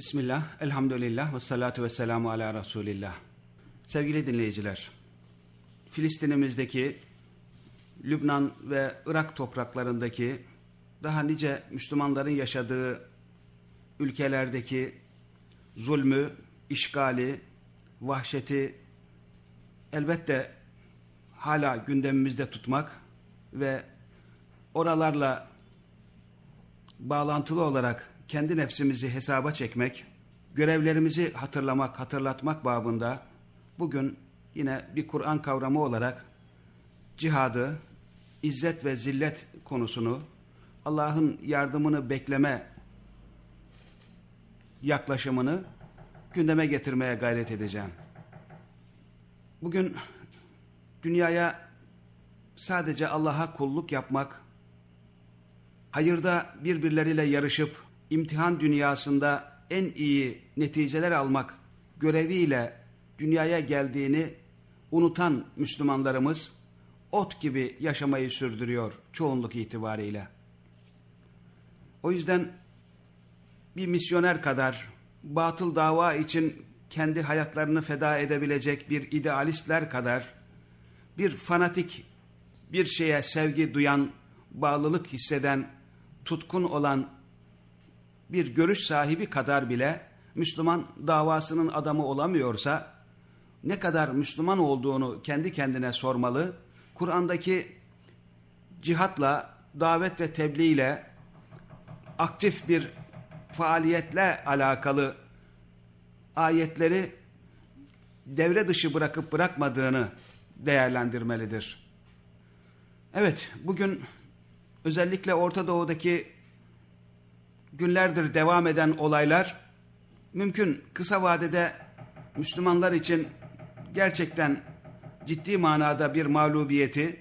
Bismillah, elhamdülillah ve salatu ve selamu ala Resulillah. Sevgili dinleyiciler, Filistinimizdeki, Lübnan ve Irak topraklarındaki daha nice Müslümanların yaşadığı ülkelerdeki zulmü, işgali, vahşeti elbette hala gündemimizde tutmak ve oralarla bağlantılı olarak kendi nefsimizi hesaba çekmek, görevlerimizi hatırlamak, hatırlatmak babında bugün yine bir Kur'an kavramı olarak cihadı, izzet ve zillet konusunu, Allah'ın yardımını bekleme yaklaşımını gündeme getirmeye gayret edeceğim. Bugün dünyaya sadece Allah'a kulluk yapmak, hayırda birbirleriyle yarışıp imtihan dünyasında en iyi neticeler almak göreviyle dünyaya geldiğini unutan Müslümanlarımız ot gibi yaşamayı sürdürüyor çoğunluk itibariyle. O yüzden bir misyoner kadar batıl dava için kendi hayatlarını feda edebilecek bir idealistler kadar bir fanatik bir şeye sevgi duyan, bağlılık hisseden, tutkun olan bir görüş sahibi kadar bile Müslüman davasının adamı olamıyorsa ne kadar Müslüman olduğunu kendi kendine sormalı. Kur'an'daki cihatla, davet ve tebliğ ile aktif bir faaliyetle alakalı ayetleri devre dışı bırakıp bırakmadığını değerlendirmelidir. Evet, bugün özellikle Orta Doğu'daki günlerdir devam eden olaylar mümkün kısa vadede Müslümanlar için gerçekten ciddi manada bir mağlubiyeti,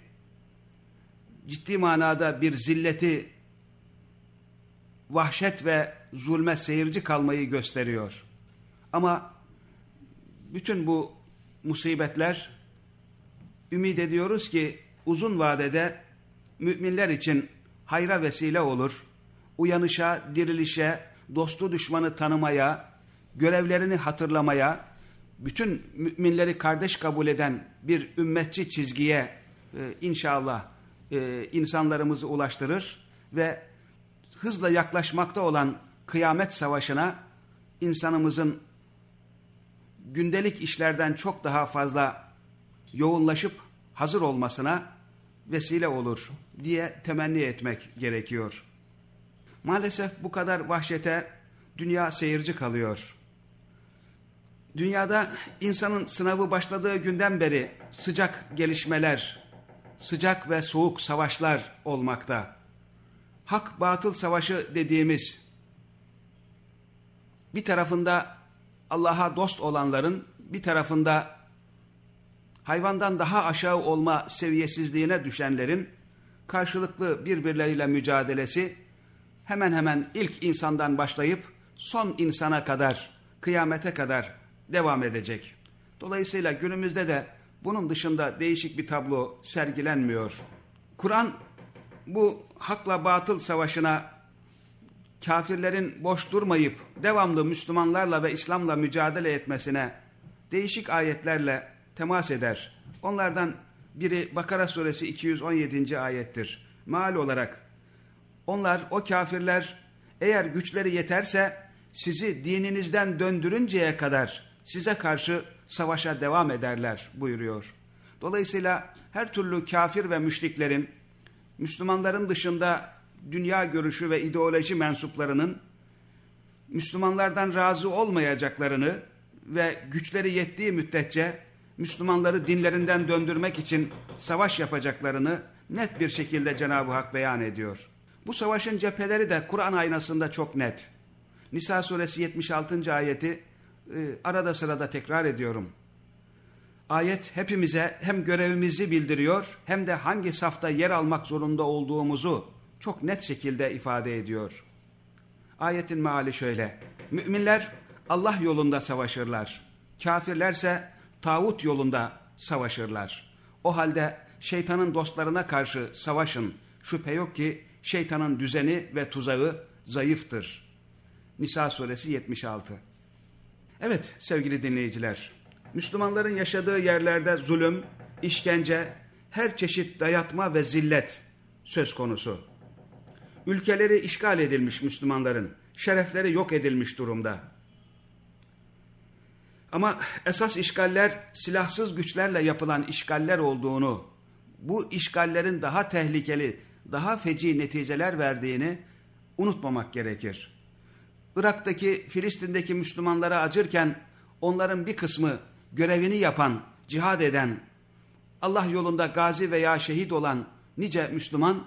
ciddi manada bir zilleti, vahşet ve zulme seyirci kalmayı gösteriyor. Ama bütün bu musibetler ümit ediyoruz ki uzun vadede müminler için hayra vesile olur, uyanışa, dirilişe, dostu düşmanı tanımaya, görevlerini hatırlamaya, bütün müminleri kardeş kabul eden bir ümmetçi çizgiye e, inşallah e, insanlarımızı ulaştırır ve hızla yaklaşmakta olan kıyamet savaşına insanımızın gündelik işlerden çok daha fazla yoğunlaşıp hazır olmasına vesile olur diye temenni etmek gerekiyor. Maalesef bu kadar vahşete dünya seyirci kalıyor. Dünyada insanın sınavı başladığı günden beri sıcak gelişmeler, sıcak ve soğuk savaşlar olmakta. Hak batıl savaşı dediğimiz bir tarafında Allah'a dost olanların bir tarafında hayvandan daha aşağı olma seviyesizliğine düşenlerin karşılıklı birbirleriyle mücadelesi hemen hemen ilk insandan başlayıp son insana kadar, kıyamete kadar devam edecek. Dolayısıyla günümüzde de bunun dışında değişik bir tablo sergilenmiyor. Kur'an bu hakla batıl savaşına kafirlerin boş durmayıp devamlı Müslümanlarla ve İslam'la mücadele etmesine değişik ayetlerle temas eder. Onlardan biri Bakara suresi 217. ayettir. Mal olarak onlar o kafirler eğer güçleri yeterse sizi dininizden döndürünceye kadar size karşı savaşa devam ederler buyuruyor. Dolayısıyla her türlü kafir ve müşriklerin Müslümanların dışında dünya görüşü ve ideoloji mensuplarının Müslümanlardan razı olmayacaklarını ve güçleri yettiği müddetçe Müslümanları dinlerinden döndürmek için savaş yapacaklarını net bir şekilde Cenab-ı Hak beyan ediyor. Bu savaşın cepheleri de Kur'an aynasında çok net. Nisa suresi 76. ayeti e, arada sırada tekrar ediyorum. Ayet hepimize hem görevimizi bildiriyor hem de hangi safta yer almak zorunda olduğumuzu çok net şekilde ifade ediyor. Ayetin meali şöyle. Müminler Allah yolunda savaşırlar. Kafirlerse tağut yolunda savaşırlar. O halde şeytanın dostlarına karşı savaşın. Şüphe yok ki şeytanın düzeni ve tuzağı zayıftır. Nisa suresi 76. Evet sevgili dinleyiciler, Müslümanların yaşadığı yerlerde zulüm, işkence, her çeşit dayatma ve zillet söz konusu. Ülkeleri işgal edilmiş Müslümanların, şerefleri yok edilmiş durumda. Ama esas işgaller silahsız güçlerle yapılan işgaller olduğunu, bu işgallerin daha tehlikeli, daha feci neticeler verdiğini unutmamak gerekir. Irak'taki, Filistin'deki Müslümanlara acırken onların bir kısmı görevini yapan, cihad eden, Allah yolunda gazi veya şehit olan nice Müslüman,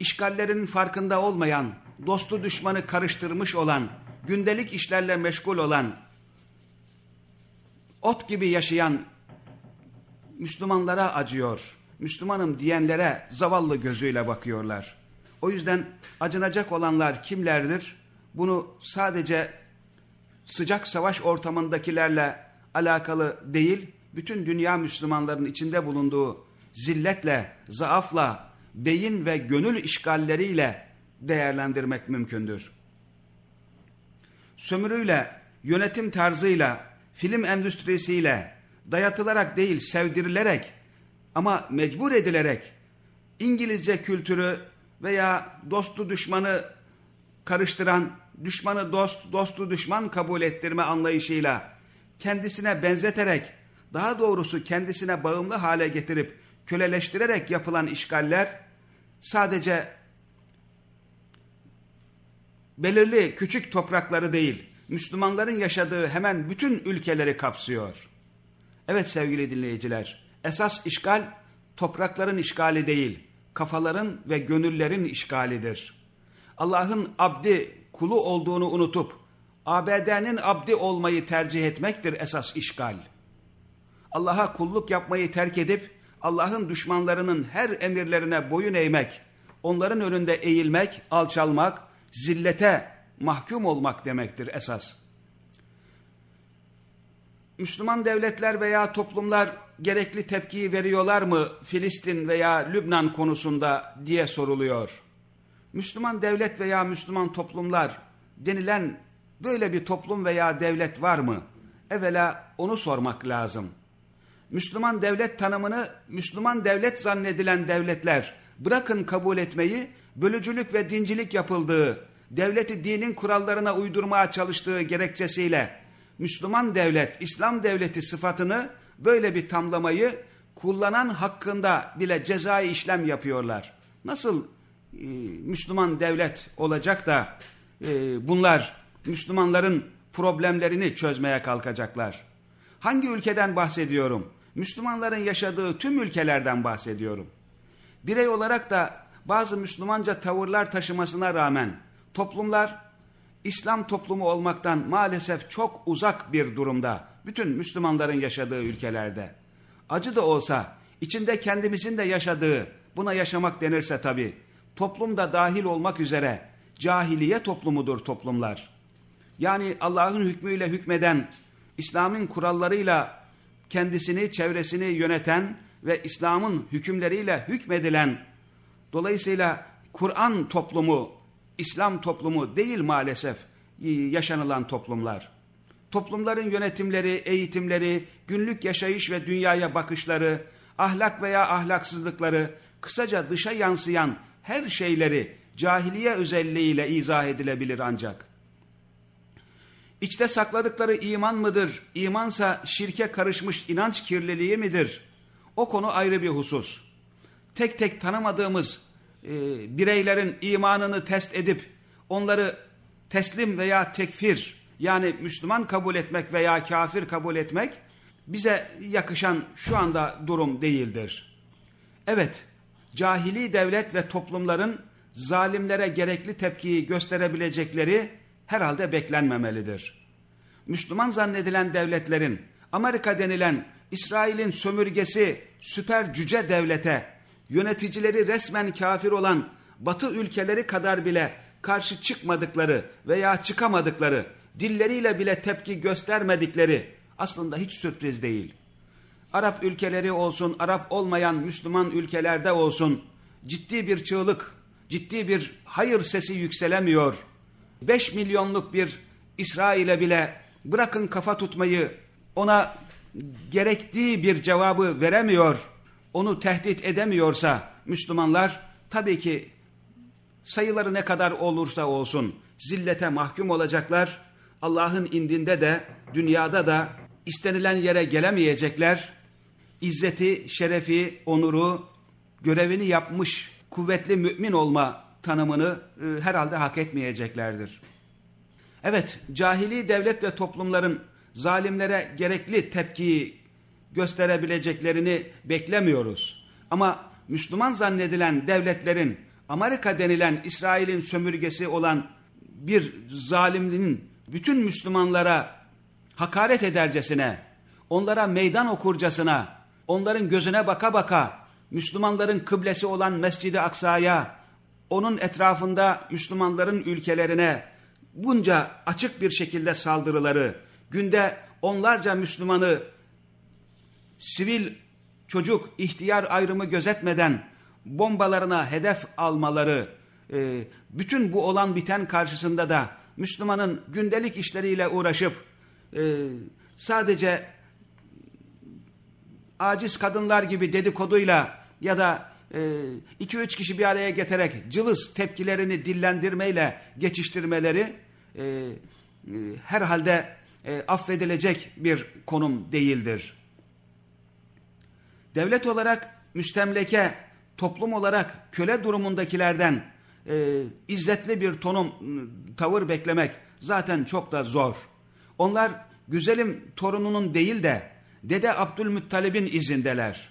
işgallerinin farkında olmayan, dostu düşmanı karıştırmış olan, gündelik işlerle meşgul olan, ot gibi yaşayan Müslümanlara acıyor. Müslümanım diyenlere zavallı gözüyle bakıyorlar. O yüzden acınacak olanlar kimlerdir? Bunu sadece sıcak savaş ortamındakilerle alakalı değil, bütün dünya Müslümanların içinde bulunduğu zilletle, zaafla, beyin ve gönül işgalleriyle değerlendirmek mümkündür. Sömürüyle, yönetim tarzıyla, film endüstrisiyle, dayatılarak değil sevdirilerek ama mecbur edilerek İngilizce kültürü veya dostu düşmanı karıştıran, düşmanı dost, dostu düşman kabul ettirme anlayışıyla kendisine benzeterek, daha doğrusu kendisine bağımlı hale getirip köleleştirerek yapılan işgaller sadece belirli küçük toprakları değil, Müslümanların yaşadığı hemen bütün ülkeleri kapsıyor. Evet sevgili dinleyiciler, esas işgal toprakların işgali değil, kafaların ve gönüllerin işgalidir. Allah'ın abdi, kulu olduğunu unutup, ABD'nin abdi olmayı tercih etmektir esas işgal. Allah'a kulluk yapmayı terk edip, Allah'ın düşmanlarının her emirlerine boyun eğmek, onların önünde eğilmek, alçalmak, zillete mahkum olmak demektir esas. Müslüman devletler veya toplumlar gerekli tepkiyi veriyorlar mı Filistin veya Lübnan konusunda diye soruluyor. Müslüman devlet veya Müslüman toplumlar denilen böyle bir toplum veya devlet var mı? Evvela onu sormak lazım. Müslüman devlet tanımını Müslüman devlet zannedilen devletler bırakın kabul etmeyi bölücülük ve dincilik yapıldığı, devleti dinin kurallarına uydurmaya çalıştığı gerekçesiyle Müslüman devlet, İslam devleti sıfatını böyle bir tamlamayı kullanan hakkında bile cezai işlem yapıyorlar. Nasıl e, Müslüman devlet olacak da e, bunlar Müslümanların problemlerini çözmeye kalkacaklar? Hangi ülkeden bahsediyorum? Müslümanların yaşadığı tüm ülkelerden bahsediyorum. Birey olarak da bazı Müslümanca tavırlar taşımasına rağmen toplumlar İslam toplumu olmaktan maalesef çok uzak bir durumda. Bütün Müslümanların yaşadığı ülkelerde. Acı da olsa içinde kendimizin de yaşadığı buna yaşamak denirse tabi toplumda dahil olmak üzere cahiliye toplumudur toplumlar. Yani Allah'ın hükmüyle hükmeden, İslam'ın kurallarıyla kendisini, çevresini yöneten ve İslam'ın hükümleriyle hükmedilen, dolayısıyla Kur'an toplumu, İslam toplumu değil maalesef e, yaşanılan toplumlar. Toplumların yönetimleri, eğitimleri, günlük yaşayış ve dünyaya bakışları, ahlak veya ahlaksızlıkları, kısaca dışa yansıyan her şeyleri cahiliye özelliğiyle izah edilebilir ancak. İçte sakladıkları iman mıdır, imansa şirke karışmış inanç kirliliği midir? O konu ayrı bir husus. Tek tek tanımadığımız e, bireylerin imanını test edip onları teslim veya tekfir yani Müslüman kabul etmek veya kafir kabul etmek bize yakışan şu anda durum değildir. Evet, cahili devlet ve toplumların zalimlere gerekli tepkiyi gösterebilecekleri herhalde beklenmemelidir. Müslüman zannedilen devletlerin, Amerika denilen İsrail'in sömürgesi süper cüce devlete, yöneticileri resmen kafir olan batı ülkeleri kadar bile karşı çıkmadıkları veya çıkamadıkları, dilleriyle bile tepki göstermedikleri aslında hiç sürpriz değil. Arap ülkeleri olsun, Arap olmayan Müslüman ülkelerde olsun ciddi bir çığlık, ciddi bir hayır sesi yükselemiyor. 5 milyonluk bir İsrail'e bile bırakın kafa tutmayı ona gerektiği bir cevabı veremiyor, onu tehdit edemiyorsa Müslümanlar tabii ki sayıları ne kadar olursa olsun zillete mahkum olacaklar. Allah'ın indinde de dünyada da istenilen yere gelemeyecekler. İzzeti, şerefi, onuru, görevini yapmış kuvvetli mümin olma tanımını e, herhalde hak etmeyeceklerdir. Evet, cahili devlet ve toplumların zalimlere gerekli tepkiyi gösterebileceklerini beklemiyoruz. Ama Müslüman zannedilen devletlerin Amerika denilen İsrail'in sömürgesi olan bir zalimliğin bütün Müslümanlara hakaret edercesine, onlara meydan okurcasına, onların gözüne baka baka Müslümanların kıblesi olan Mescid-i Aksa'ya, onun etrafında Müslümanların ülkelerine bunca açık bir şekilde saldırıları, günde onlarca Müslümanı sivil çocuk ihtiyar ayrımı gözetmeden bombalarına hedef almaları, e, bütün bu olan biten karşısında da Müslümanın gündelik işleriyle uğraşıp e, sadece aciz kadınlar gibi dedikoduyla ya da e, iki üç kişi bir araya getirerek cılız tepkilerini dillendirmeyle geçiştirmeleri e, e, herhalde e, affedilecek bir konum değildir. Devlet olarak müstemleke, toplum olarak köle durumundakilerden e, izzetli bir tonum, tavır beklemek zaten çok da zor. Onlar güzelim torununun değil de Dede Abdülmuttalib'in izindeler.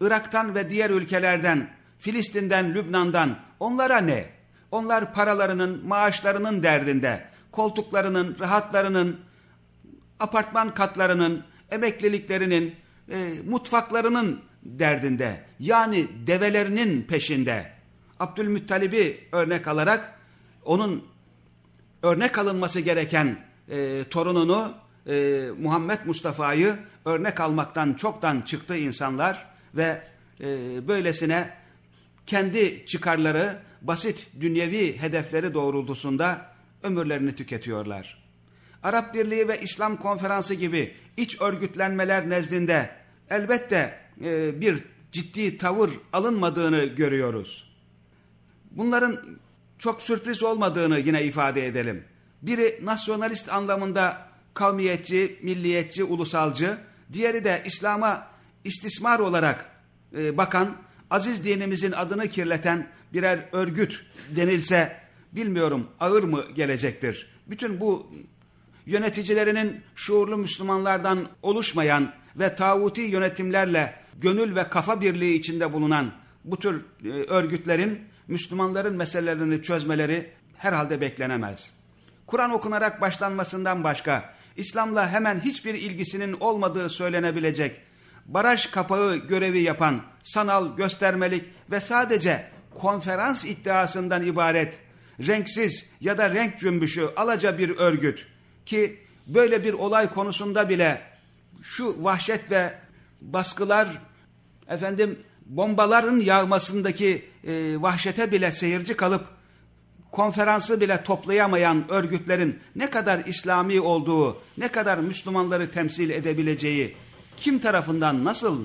Irak'tan ve diğer ülkelerden, Filistin'den, Lübnan'dan onlara ne? Onlar paralarının, maaşlarının derdinde, koltuklarının, rahatlarının, apartman katlarının, emekliliklerinin, e, mutfaklarının derdinde. Yani develerinin peşinde. Abdülmuttalib'i örnek alarak onun örnek alınması gereken e, torununu e, Muhammed Mustafa'yı örnek almaktan çoktan çıktı insanlar ve e, böylesine kendi çıkarları basit dünyevi hedefleri doğrultusunda ömürlerini tüketiyorlar. Arap Birliği ve İslam Konferansı gibi iç örgütlenmeler nezdinde elbette e, bir ciddi tavır alınmadığını görüyoruz. Bunların çok sürpriz olmadığını yine ifade edelim. Biri nasyonalist anlamında kavmiyetçi, milliyetçi, ulusalcı, diğeri de İslam'a istismar olarak e, bakan, aziz dinimizin adını kirleten birer örgüt denilse bilmiyorum ağır mı gelecektir. Bütün bu yöneticilerinin şuurlu Müslümanlardan oluşmayan ve tağuti yönetimlerle gönül ve kafa birliği içinde bulunan bu tür e, örgütlerin Müslümanların meselelerini çözmeleri herhalde beklenemez. Kur'an okunarak başlanmasından başka İslam'la hemen hiçbir ilgisinin olmadığı söylenebilecek baraj kapağı görevi yapan sanal göstermelik ve sadece konferans iddiasından ibaret renksiz ya da renk cümbüşü alaca bir örgüt ki böyle bir olay konusunda bile şu vahşet ve baskılar efendim bombaların yağmasındaki e, vahşete bile seyirci kalıp konferansı bile toplayamayan örgütlerin ne kadar İslami olduğu, ne kadar Müslümanları temsil edebileceği kim tarafından nasıl,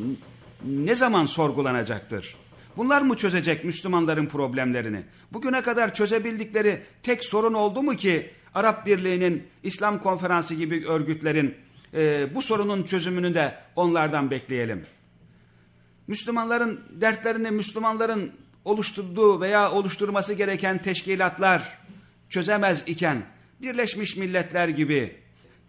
ne zaman sorgulanacaktır? Bunlar mı çözecek Müslümanların problemlerini? Bugüne kadar çözebildikleri tek sorun oldu mu ki Arap Birliği'nin, İslam Konferansı gibi örgütlerin e, bu sorunun çözümünü de onlardan bekleyelim. Müslümanların dertlerini Müslümanların oluşturduğu veya oluşturması gereken teşkilatlar çözemez iken Birleşmiş Milletler gibi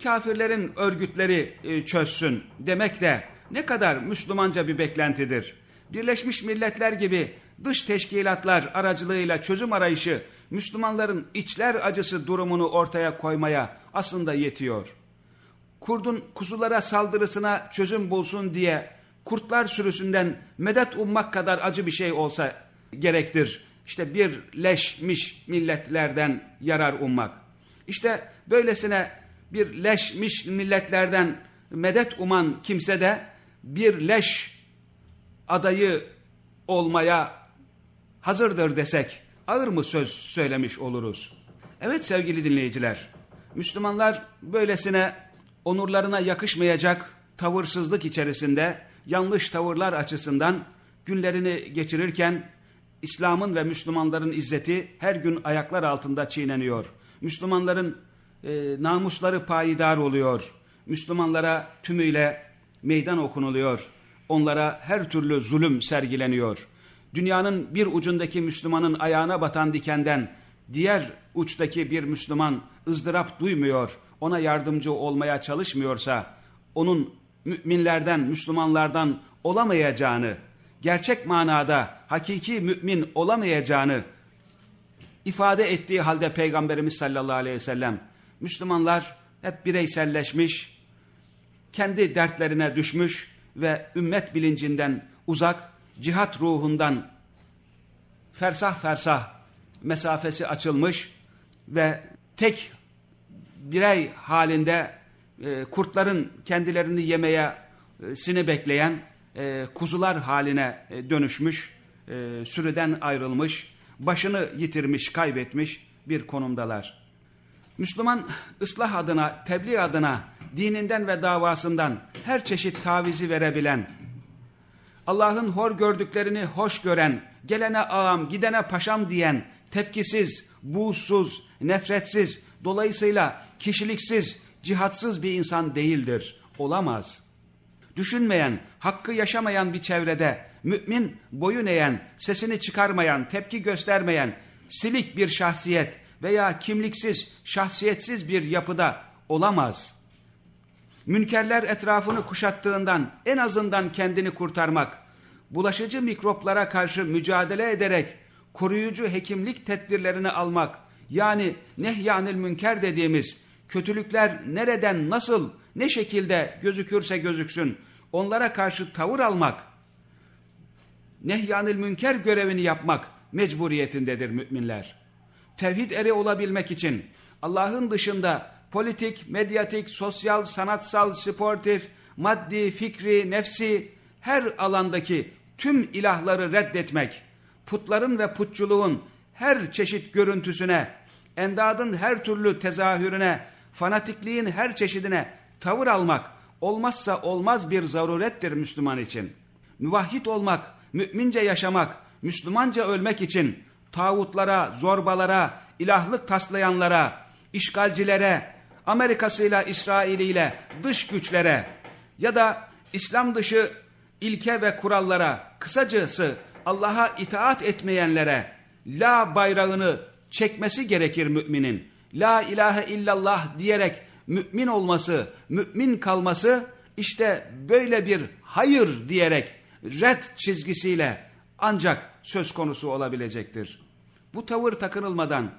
kafirlerin örgütleri e, çözsün demek de ne kadar Müslümanca bir beklentidir. Birleşmiş Milletler gibi dış teşkilatlar aracılığıyla çözüm arayışı Müslümanların içler acısı durumunu ortaya koymaya aslında yetiyor. Kurdun kuzulara saldırısına çözüm bulsun diye kurtlar sürüsünden medet ummak kadar acı bir şey olsa gerektir. İşte bir leşmiş milletlerden yarar ummak. İşte böylesine bir leşmiş milletlerden medet uman kimse de bir leş adayı olmaya hazırdır desek ağır mı söz söylemiş oluruz? Evet sevgili dinleyiciler, Müslümanlar böylesine onurlarına yakışmayacak tavırsızlık içerisinde yanlış tavırlar açısından günlerini geçirirken İslam'ın ve Müslümanların izzeti her gün ayaklar altında çiğneniyor. Müslümanların e, namusları payidar oluyor. Müslümanlara tümüyle meydan okunuluyor. Onlara her türlü zulüm sergileniyor. Dünyanın bir ucundaki Müslümanın ayağına batan dikenden diğer uçtaki bir Müslüman ızdırap duymuyor, ona yardımcı olmaya çalışmıyorsa, onun müminlerden, Müslümanlardan olamayacağını, gerçek manada hakiki mümin olamayacağını ifade ettiği halde Peygamberimiz sallallahu aleyhi ve sellem, Müslümanlar hep bireyselleşmiş, kendi dertlerine düşmüş ve ümmet bilincinden uzak, cihat ruhundan fersah fersah mesafesi açılmış ve tek birey halinde e, kurtların kendilerini yemeye e, sini bekleyen e, kuzular haline e, dönüşmüş, e, sürüden ayrılmış, başını yitirmiş, kaybetmiş bir konumdalar. Müslüman ıslah adına, tebliğ adına, dininden ve davasından her çeşit tavizi verebilen, Allah'ın hor gördüklerini hoş gören, gelene ağam, gidene paşam diyen, tepkisiz, buğsuz, nefretsiz, dolayısıyla kişiliksiz, cihatsız bir insan değildir, olamaz. Düşünmeyen, hakkı yaşamayan bir çevrede, mümin boyun eğen, sesini çıkarmayan, tepki göstermeyen, silik bir şahsiyet veya kimliksiz, şahsiyetsiz bir yapıda olamaz. Münkerler etrafını kuşattığından en azından kendini kurtarmak, bulaşıcı mikroplara karşı mücadele ederek koruyucu hekimlik tedbirlerini almak, yani nehyanil münker dediğimiz kötülükler nereden nasıl ne şekilde gözükürse gözüksün onlara karşı tavır almak, nehyanil münker görevini yapmak mecburiyetindedir müminler. Tevhid eri olabilmek için Allah'ın dışında politik, medyatik, sosyal, sanatsal, sportif, maddi, fikri, nefsi her alandaki tüm ilahları reddetmek, putların ve putçuluğun her çeşit görüntüsüne, endadın her türlü tezahürüne, fanatikliğin her çeşidine tavır almak olmazsa olmaz bir zarurettir Müslüman için. Müvahhid olmak, mümince yaşamak, Müslümanca ölmek için tağutlara, zorbalara, ilahlık taslayanlara, işgalcilere, Amerika'sıyla, İsrail'iyle, dış güçlere ya da İslam dışı ilke ve kurallara, kısacası Allah'a itaat etmeyenlere la bayrağını çekmesi gerekir müminin. La ilahe illallah diyerek mümin olması, mümin kalması işte böyle bir hayır diyerek red çizgisiyle ancak söz konusu olabilecektir. Bu tavır takınılmadan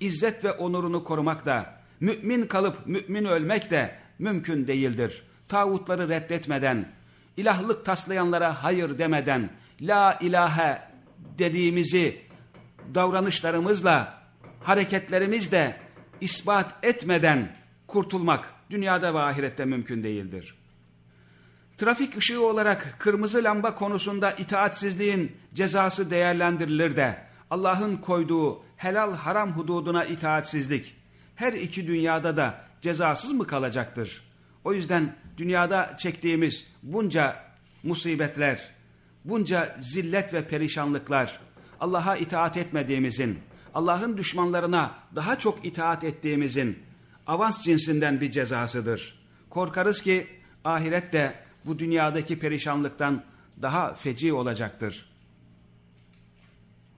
izzet ve onurunu korumak da, mümin kalıp mümin ölmek de mümkün değildir. Tağutları reddetmeden, ilahlık taslayanlara hayır demeden, la ilahe dediğimizi davranışlarımızla, hareketlerimizle ispat etmeden kurtulmak dünyada ve ahirette mümkün değildir. Trafik ışığı olarak kırmızı lamba konusunda itaatsizliğin cezası değerlendirilir de Allah'ın koyduğu helal haram hududuna itaatsizlik her iki dünyada da cezasız mı kalacaktır? O yüzden dünyada çektiğimiz bunca musibetler, bunca zillet ve perişanlıklar, Allah'a itaat etmediğimizin, Allah'ın düşmanlarına daha çok itaat ettiğimizin avans cinsinden bir cezasıdır. Korkarız ki ahirette bu dünyadaki perişanlıktan daha feci olacaktır.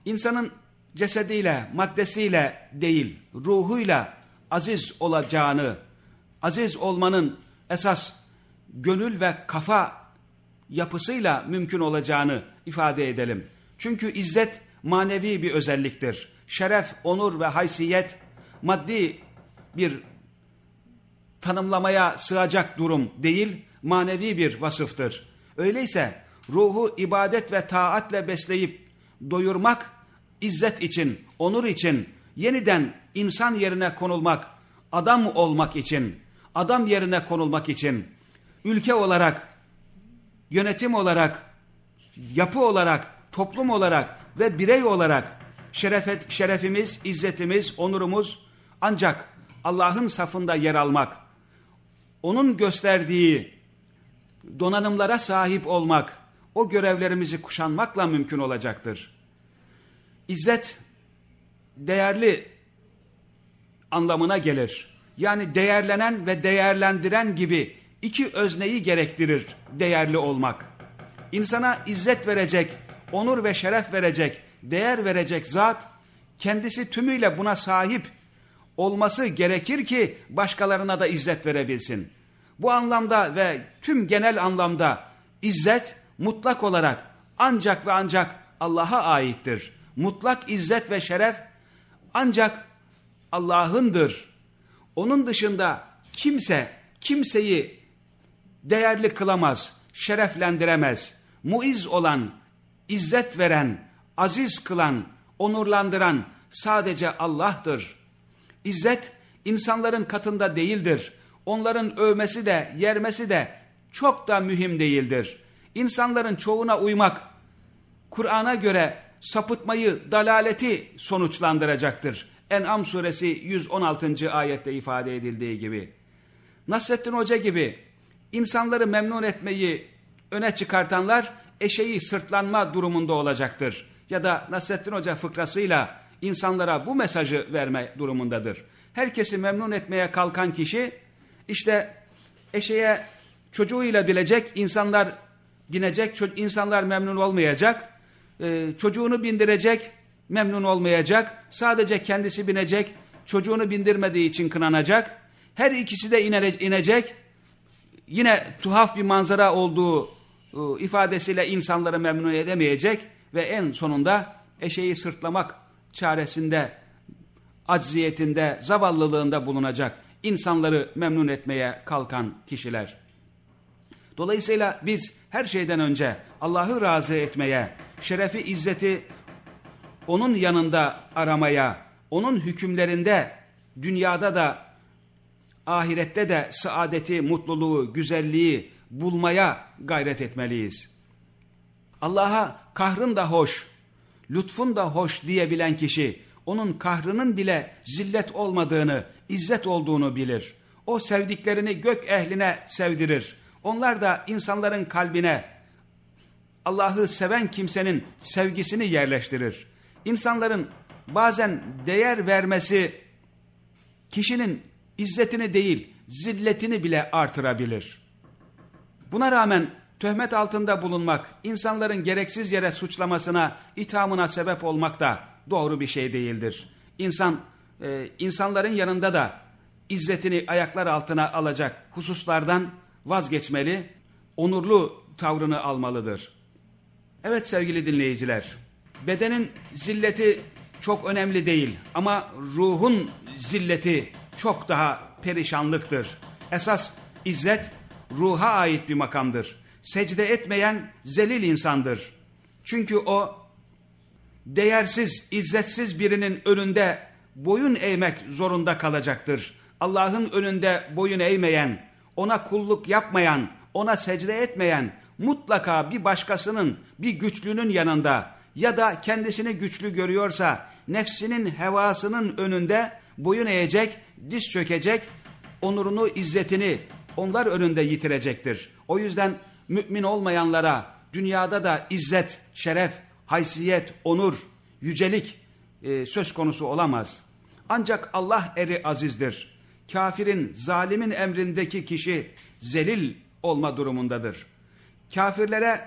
İnsanın cesediyle, maddesiyle değil, ruhuyla aziz olacağını, aziz olmanın esas gönül ve kafa yapısıyla mümkün olacağını ifade edelim. Çünkü izzet manevi bir özelliktir. Şeref, onur ve haysiyet maddi bir tanımlamaya sığacak durum değil, manevi bir vasıftır. Öyleyse ruhu ibadet ve taatle besleyip doyurmak, izzet için, onur için, yeniden insan yerine konulmak, adam olmak için, adam yerine konulmak için, ülke olarak, yönetim olarak, yapı olarak, toplum olarak ve birey olarak şerefet, şerefimiz, izzetimiz, onurumuz ancak Allah'ın safında yer almak, onun gösterdiği donanımlara sahip olmak, o görevlerimizi kuşanmakla mümkün olacaktır. İzzet, değerli anlamına gelir. Yani değerlenen ve değerlendiren gibi iki özneyi gerektirir değerli olmak. İnsana izzet verecek, onur ve şeref verecek, değer verecek zat, kendisi tümüyle buna sahip olması gerekir ki başkalarına da izzet verebilsin. Bu anlamda ve tüm genel anlamda izzet mutlak olarak ancak ve ancak Allah'a aittir. Mutlak izzet ve şeref ancak Allah'ındır. Onun dışında kimse kimseyi değerli kılamaz, şereflendiremez. Muiz olan, izzet veren, aziz kılan, onurlandıran sadece Allah'tır. İzzet insanların katında değildir. Onların övmesi de yermesi de çok da mühim değildir. İnsanların çoğuna uymak, Kur'an'a göre sapıtmayı, dalaleti sonuçlandıracaktır. En'am suresi 116. ayette ifade edildiği gibi. Nasrettin Hoca gibi insanları memnun etmeyi öne çıkartanlar eşeği sırtlanma durumunda olacaktır. Ya da Nasrettin Hoca fıkrasıyla insanlara bu mesajı verme durumundadır. Herkesi memnun etmeye kalkan kişi işte eşeğe çocuğuyla bilecek insanlar binecek, insanlar memnun olmayacak, ee, çocuğunu bindirecek, memnun olmayacak, sadece kendisi binecek, çocuğunu bindirmediği için kınanacak, her ikisi de inecek, yine tuhaf bir manzara olduğu e, ifadesiyle insanları memnun edemeyecek ve en sonunda eşeği sırtlamak çaresinde, acziyetinde, zavallılığında bulunacak insanları memnun etmeye kalkan kişiler. Dolayısıyla biz her şeyden önce Allah'ı razı etmeye, şerefi, izzeti onun yanında aramaya, onun hükümlerinde dünyada da ahirette de saadeti, mutluluğu, güzelliği bulmaya gayret etmeliyiz. Allah'a kahrın da hoş, lütfun da hoş diyebilen kişi, onun kahrının bile zillet olmadığını, izzet olduğunu bilir. O sevdiklerini gök ehline sevdirir. Onlar da insanların kalbine Allah'ı seven kimsenin sevgisini yerleştirir. İnsanların bazen değer vermesi kişinin izzetini değil zilletini bile artırabilir. Buna rağmen töhmet altında bulunmak, insanların gereksiz yere suçlamasına, ithamına sebep olmak da doğru bir şey değildir. İnsan, e, insanların yanında da izzetini ayaklar altına alacak hususlardan vazgeçmeli, onurlu tavrını almalıdır. Evet sevgili dinleyiciler, bedenin zilleti çok önemli değil ama ruhun zilleti çok daha perişanlıktır. Esas izzet ruha ait bir makamdır. Secde etmeyen zelil insandır. Çünkü o değersiz, izzetsiz birinin önünde boyun eğmek zorunda kalacaktır. Allah'ın önünde boyun eğmeyen, ona kulluk yapmayan, ona secde etmeyen, mutlaka bir başkasının, bir güçlünün yanında ya da kendisini güçlü görüyorsa nefsinin hevasının önünde boyun eğecek, diz çökecek, onurunu, izzetini onlar önünde yitirecektir. O yüzden mümin olmayanlara dünyada da izzet, şeref, haysiyet, onur, yücelik e, söz konusu olamaz. Ancak Allah eri azizdir. Kafirin, zalimin emrindeki kişi zelil olma durumundadır. Kafirlere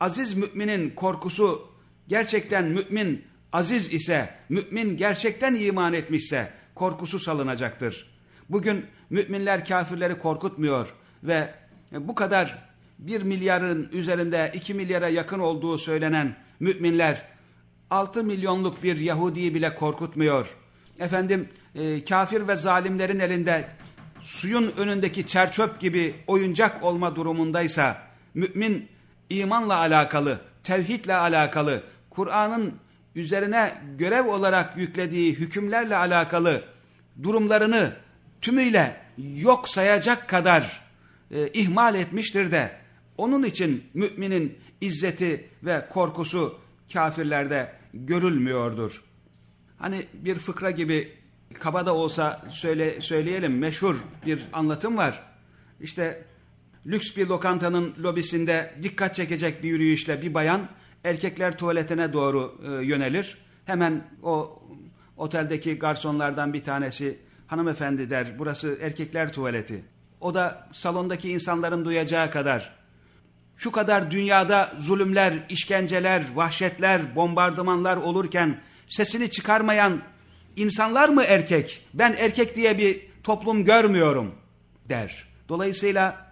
aziz müminin korkusu gerçekten mümin aziz ise, mümin gerçekten iman etmişse korkusu salınacaktır. Bugün müminler kafirleri korkutmuyor ve bu kadar bir milyarın üzerinde iki milyara yakın olduğu söylenen müminler altı milyonluk bir Yahudi'yi bile korkutmuyor. Efendim e, kafir ve zalimlerin elinde suyun önündeki çerçöp gibi oyuncak olma durumundaysa mümin imanla alakalı, tevhidle alakalı, Kur'an'ın üzerine görev olarak yüklediği hükümlerle alakalı durumlarını tümüyle yok sayacak kadar e, ihmal etmiştir de onun için müminin izzeti ve korkusu kafirlerde görülmüyordur. Hani bir fıkra gibi kaba da olsa söyle, söyleyelim meşhur bir anlatım var. İşte lüks bir lokantanın lobisinde dikkat çekecek bir yürüyüşle bir bayan erkekler tuvaletine doğru e, yönelir. Hemen o oteldeki garsonlardan bir tanesi hanımefendi der burası erkekler tuvaleti. O da salondaki insanların duyacağı kadar şu kadar dünyada zulümler, işkenceler, vahşetler, bombardımanlar olurken sesini çıkarmayan insanlar mı erkek? Ben erkek diye bir toplum görmüyorum der. Dolayısıyla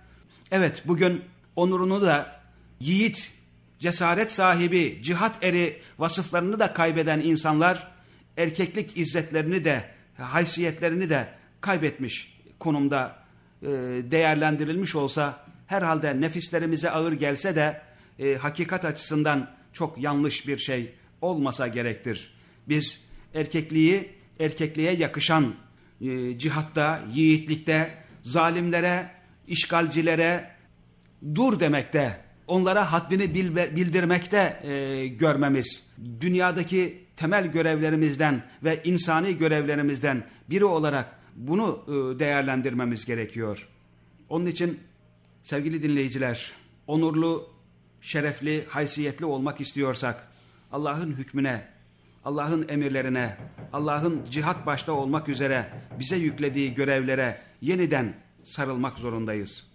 evet bugün onurunu da yiğit, cesaret sahibi, cihat eri vasıflarını da kaybeden insanlar erkeklik izzetlerini de, haysiyetlerini de kaybetmiş konumda e, değerlendirilmiş olsa herhalde nefislerimize ağır gelse de e, hakikat açısından çok yanlış bir şey olmasa gerektir. Biz erkekliği erkekliğe yakışan e, cihatta, yiğitlikte, zalimlere, işgalcilere dur demekte, onlara haddini bildirmekte e, görmemiz, dünyadaki temel görevlerimizden ve insani görevlerimizden biri olarak bunu e, değerlendirmemiz gerekiyor. Onun için sevgili dinleyiciler, onurlu, şerefli, haysiyetli olmak istiyorsak Allah'ın hükmüne, Allah'ın emirlerine, Allah'ın cihat başta olmak üzere bize yüklediği görevlere yeniden sarılmak zorundayız.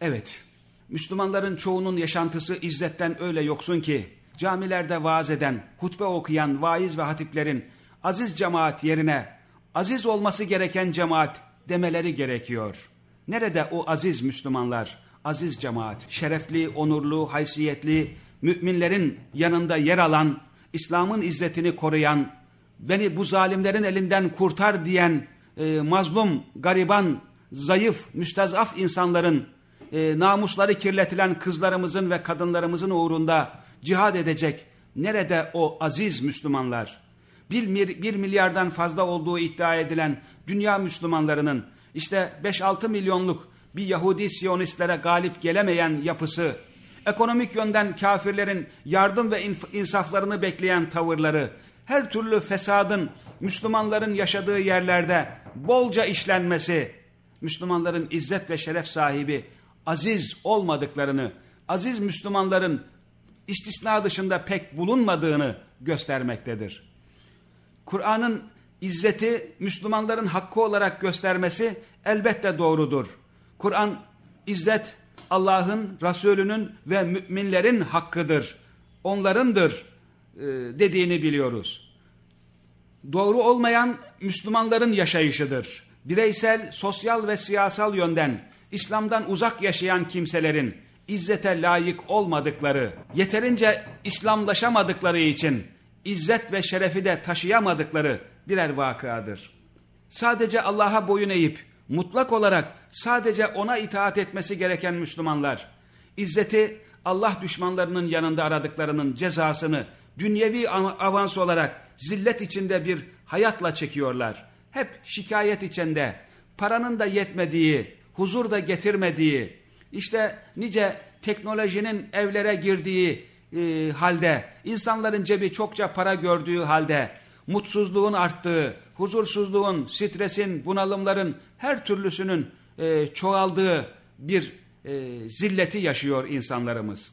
Evet, Müslümanların çoğunun yaşantısı izzetten öyle yoksun ki, camilerde vaaz eden, hutbe okuyan vaiz ve hatiplerin aziz cemaat yerine aziz olması gereken cemaat demeleri gerekiyor. Nerede o aziz Müslümanlar, aziz cemaat, şerefli, onurlu, haysiyetli, müminlerin yanında yer alan, İslam'ın izzetini koruyan, beni bu zalimlerin elinden kurtar diyen e, mazlum, gariban, zayıf, müstezaf insanların, e, namusları kirletilen kızlarımızın ve kadınlarımızın uğrunda cihad edecek, nerede o aziz Müslümanlar? Bir, bir milyardan fazla olduğu iddia edilen dünya Müslümanlarının, işte 5-6 milyonluk bir Yahudi Siyonistlere galip gelemeyen yapısı, ekonomik yönden kafirlerin yardım ve insaflarını bekleyen tavırları, her türlü fesadın Müslümanların yaşadığı yerlerde bolca işlenmesi, Müslümanların izzet ve şeref sahibi aziz olmadıklarını, aziz Müslümanların istisna dışında pek bulunmadığını göstermektedir. Kur'an'ın izzeti Müslümanların hakkı olarak göstermesi elbette doğrudur. Kur'an izzet Allah'ın, Resulünün ve müminlerin hakkıdır. Onlarındır e, dediğini biliyoruz. Doğru olmayan Müslümanların yaşayışıdır. Bireysel, sosyal ve siyasal yönden İslam'dan uzak yaşayan kimselerin izzete layık olmadıkları, yeterince İslamlaşamadıkları için izzet ve şerefi de taşıyamadıkları birer vakıadır. Sadece Allah'a boyun eğip mutlak olarak sadece ona itaat etmesi gereken Müslümanlar, izzeti Allah düşmanlarının yanında aradıklarının cezasını dünyevi avans olarak zillet içinde bir hayatla çekiyorlar. Hep şikayet içinde, paranın da yetmediği, huzur da getirmediği, işte nice teknolojinin evlere girdiği e, halde, insanların cebi çokça para gördüğü halde, mutsuzluğun arttığı, huzursuzluğun, stresin, bunalımların her türlüsünün e, çoğaldığı bir e, zilleti yaşıyor insanlarımız.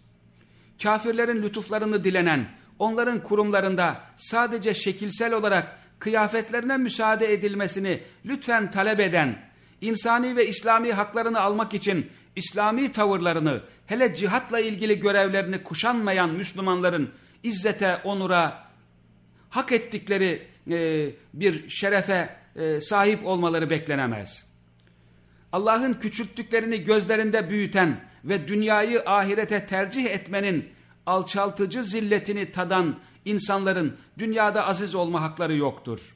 Kafirlerin lütuflarını dilenen, onların kurumlarında sadece şekilsel olarak kıyafetlerine müsaade edilmesini lütfen talep eden, insani ve İslami haklarını almak için İslami tavırlarını, hele cihatla ilgili görevlerini kuşanmayan Müslümanların izzete, onura, hak ettikleri e, bir şerefe e, sahip olmaları beklenemez. Allah'ın küçülttüklerini gözlerinde büyüten ve dünyayı ahirete tercih etmenin alçaltıcı zilletini tadan insanların dünyada aziz olma hakları yoktur.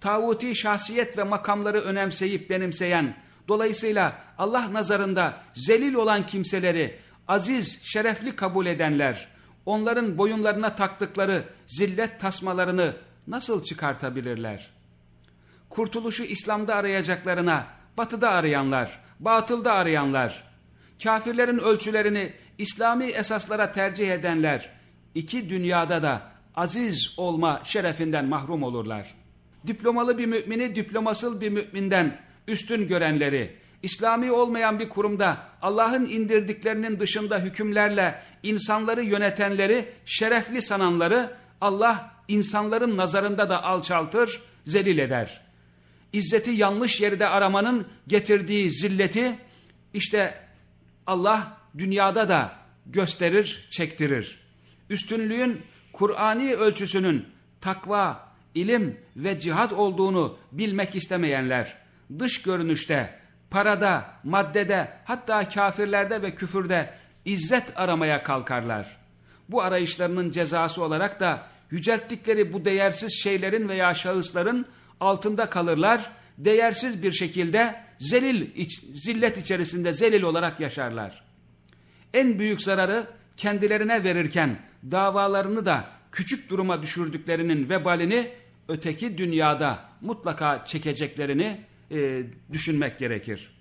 Tağuti şahsiyet ve makamları önemseyip benimseyen, dolayısıyla Allah nazarında zelil olan kimseleri aziz, şerefli kabul edenler, onların boyunlarına taktıkları zillet tasmalarını nasıl çıkartabilirler? Kurtuluşu İslam'da arayacaklarına batıda arayanlar, batılda arayanlar, kafirlerin ölçülerini İslami esaslara tercih edenler, iki dünyada da aziz olma şerefinden mahrum olurlar. Diplomalı bir mümini diplomasıl bir müminden üstün görenleri, İslami olmayan bir kurumda Allah'ın indirdiklerinin dışında hükümlerle insanları yönetenleri, şerefli sananları Allah insanların nazarında da alçaltır, zelil eder. İzzeti yanlış yerde aramanın getirdiği zilleti işte Allah dünyada da gösterir, çektirir. Üstünlüğün Kur'ani ölçüsünün takva, ilim ve cihat olduğunu bilmek istemeyenler, dış görünüşte, parada, maddede, hatta kafirlerde ve küfürde izzet aramaya kalkarlar. Bu arayışlarının cezası olarak da yücelttikleri bu değersiz şeylerin veya şahısların altında kalırlar, değersiz bir şekilde zelil, iç, zillet içerisinde zelil olarak yaşarlar. En büyük zararı kendilerine verirken davalarını da küçük duruma düşürdüklerinin vebalini öteki dünyada mutlaka çekeceklerini e, düşünmek gerekir.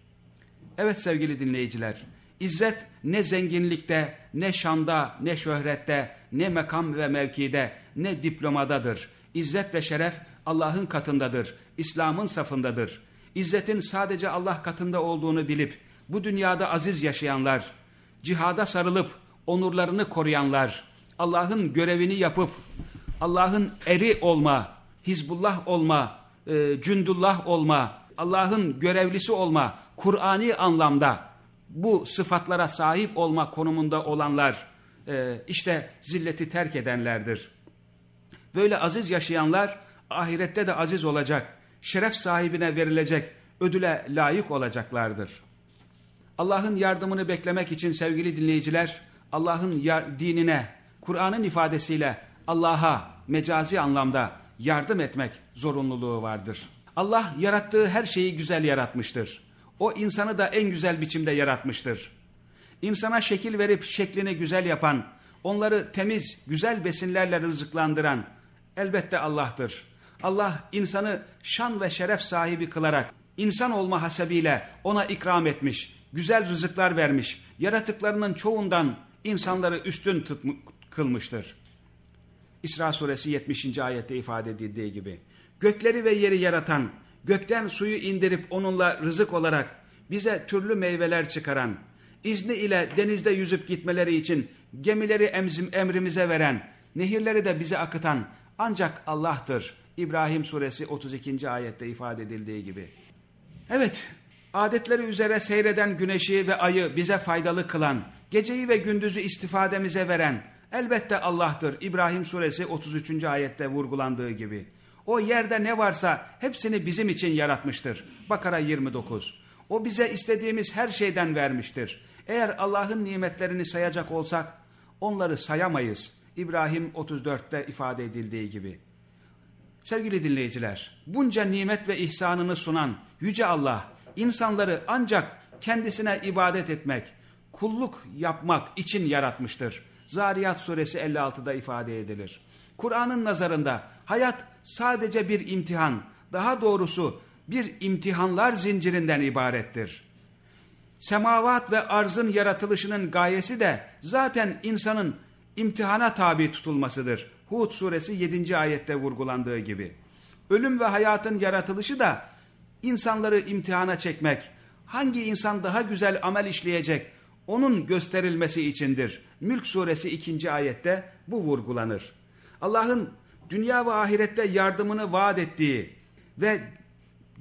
Evet sevgili dinleyiciler, İzzet ne zenginlikte, ne şanda, ne şöhrette, ne makam ve mevkide, ne diplomadadır. İzzet ve şeref Allah'ın katındadır, İslam'ın safındadır. İzzetin sadece Allah katında olduğunu bilip bu dünyada aziz yaşayanlar, cihada sarılıp onurlarını koruyanlar, Allah'ın görevini yapıp Allah'ın eri olma, Hizbullah olma, e, Cündullah olma, Allah'ın görevlisi olma, Kur'ani anlamda bu sıfatlara sahip olma konumunda olanlar e, işte zilleti terk edenlerdir. Böyle aziz yaşayanlar ahirette de aziz olacak, şeref sahibine verilecek ödüle layık olacaklardır. Allah'ın yardımını beklemek için sevgili dinleyiciler, Allah'ın dinine, Kur'an'ın ifadesiyle Allah'a mecazi anlamda yardım etmek zorunluluğu vardır. Allah yarattığı her şeyi güzel yaratmıştır. O insanı da en güzel biçimde yaratmıştır. İnsana şekil verip şeklini güzel yapan, onları temiz, güzel besinlerle rızıklandıran elbette Allah'tır. Allah insanı şan ve şeref sahibi kılarak insan olma hasebiyle ona ikram etmiş, güzel rızıklar vermiş, yaratıklarının çoğundan insanları üstün kılmıştır. İsra suresi 70. ayette ifade edildiği gibi. Gökleri ve yeri yaratan, gökten suyu indirip onunla rızık olarak bize türlü meyveler çıkaran, izni ile denizde yüzüp gitmeleri için gemileri emzim, emrimize veren, nehirleri de bize akıtan ancak Allah'tır. İbrahim suresi 32. ayette ifade edildiği gibi. Evet, adetleri üzere seyreden güneşi ve ayı bize faydalı kılan, geceyi ve gündüzü istifademize veren elbette Allah'tır. İbrahim suresi 33. ayette vurgulandığı gibi. O yerde ne varsa hepsini bizim için yaratmıştır. Bakara 29. O bize istediğimiz her şeyden vermiştir. Eğer Allah'ın nimetlerini sayacak olsak onları sayamayız. İbrahim 34'te ifade edildiği gibi. Sevgili dinleyiciler, bunca nimet ve ihsanını sunan Yüce Allah, insanları ancak kendisine ibadet etmek, kulluk yapmak için yaratmıştır. Zariyat suresi 56'da ifade edilir. Kur'an'ın nazarında hayat sadece bir imtihan, daha doğrusu bir imtihanlar zincirinden ibarettir. Semavat ve arzın yaratılışının gayesi de zaten insanın imtihana tabi tutulmasıdır. Hud suresi 7. ayette vurgulandığı gibi. Ölüm ve hayatın yaratılışı da insanları imtihana çekmek, hangi insan daha güzel amel işleyecek, onun gösterilmesi içindir. Mülk suresi 2. ayette bu vurgulanır. Allah'ın dünya ve ahirette yardımını vaat ettiği ve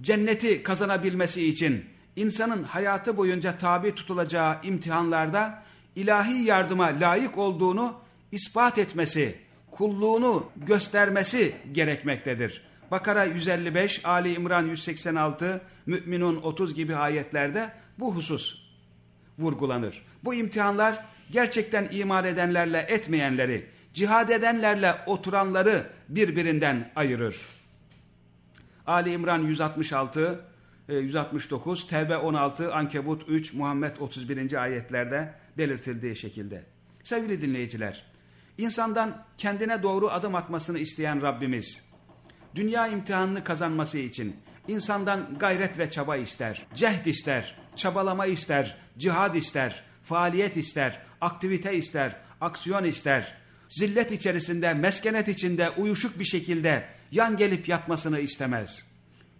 cenneti kazanabilmesi için insanın hayatı boyunca tabi tutulacağı imtihanlarda ilahi yardıma layık olduğunu ispat etmesi, kulluğunu göstermesi gerekmektedir. Bakara 155, Ali İmran 186, Mü'minun 30 gibi ayetlerde bu husus vurgulanır. Bu imtihanlar gerçekten iman edenlerle etmeyenleri, cihad edenlerle oturanları birbirinden ayırır. Ali İmran 166, 169, Tevbe 16, Ankebut 3, Muhammed 31. ayetlerde belirtildiği şekilde. Sevgili dinleyiciler, insandan kendine doğru adım atmasını isteyen Rabbimiz, dünya imtihanını kazanması için insandan gayret ve çaba ister, cehd ister, çabalama ister, cihad ister, faaliyet ister, aktivite ister, aksiyon ister. zillet içerisinde, meskenet içinde, uyuşuk bir şekilde yan gelip yatmasını istemez.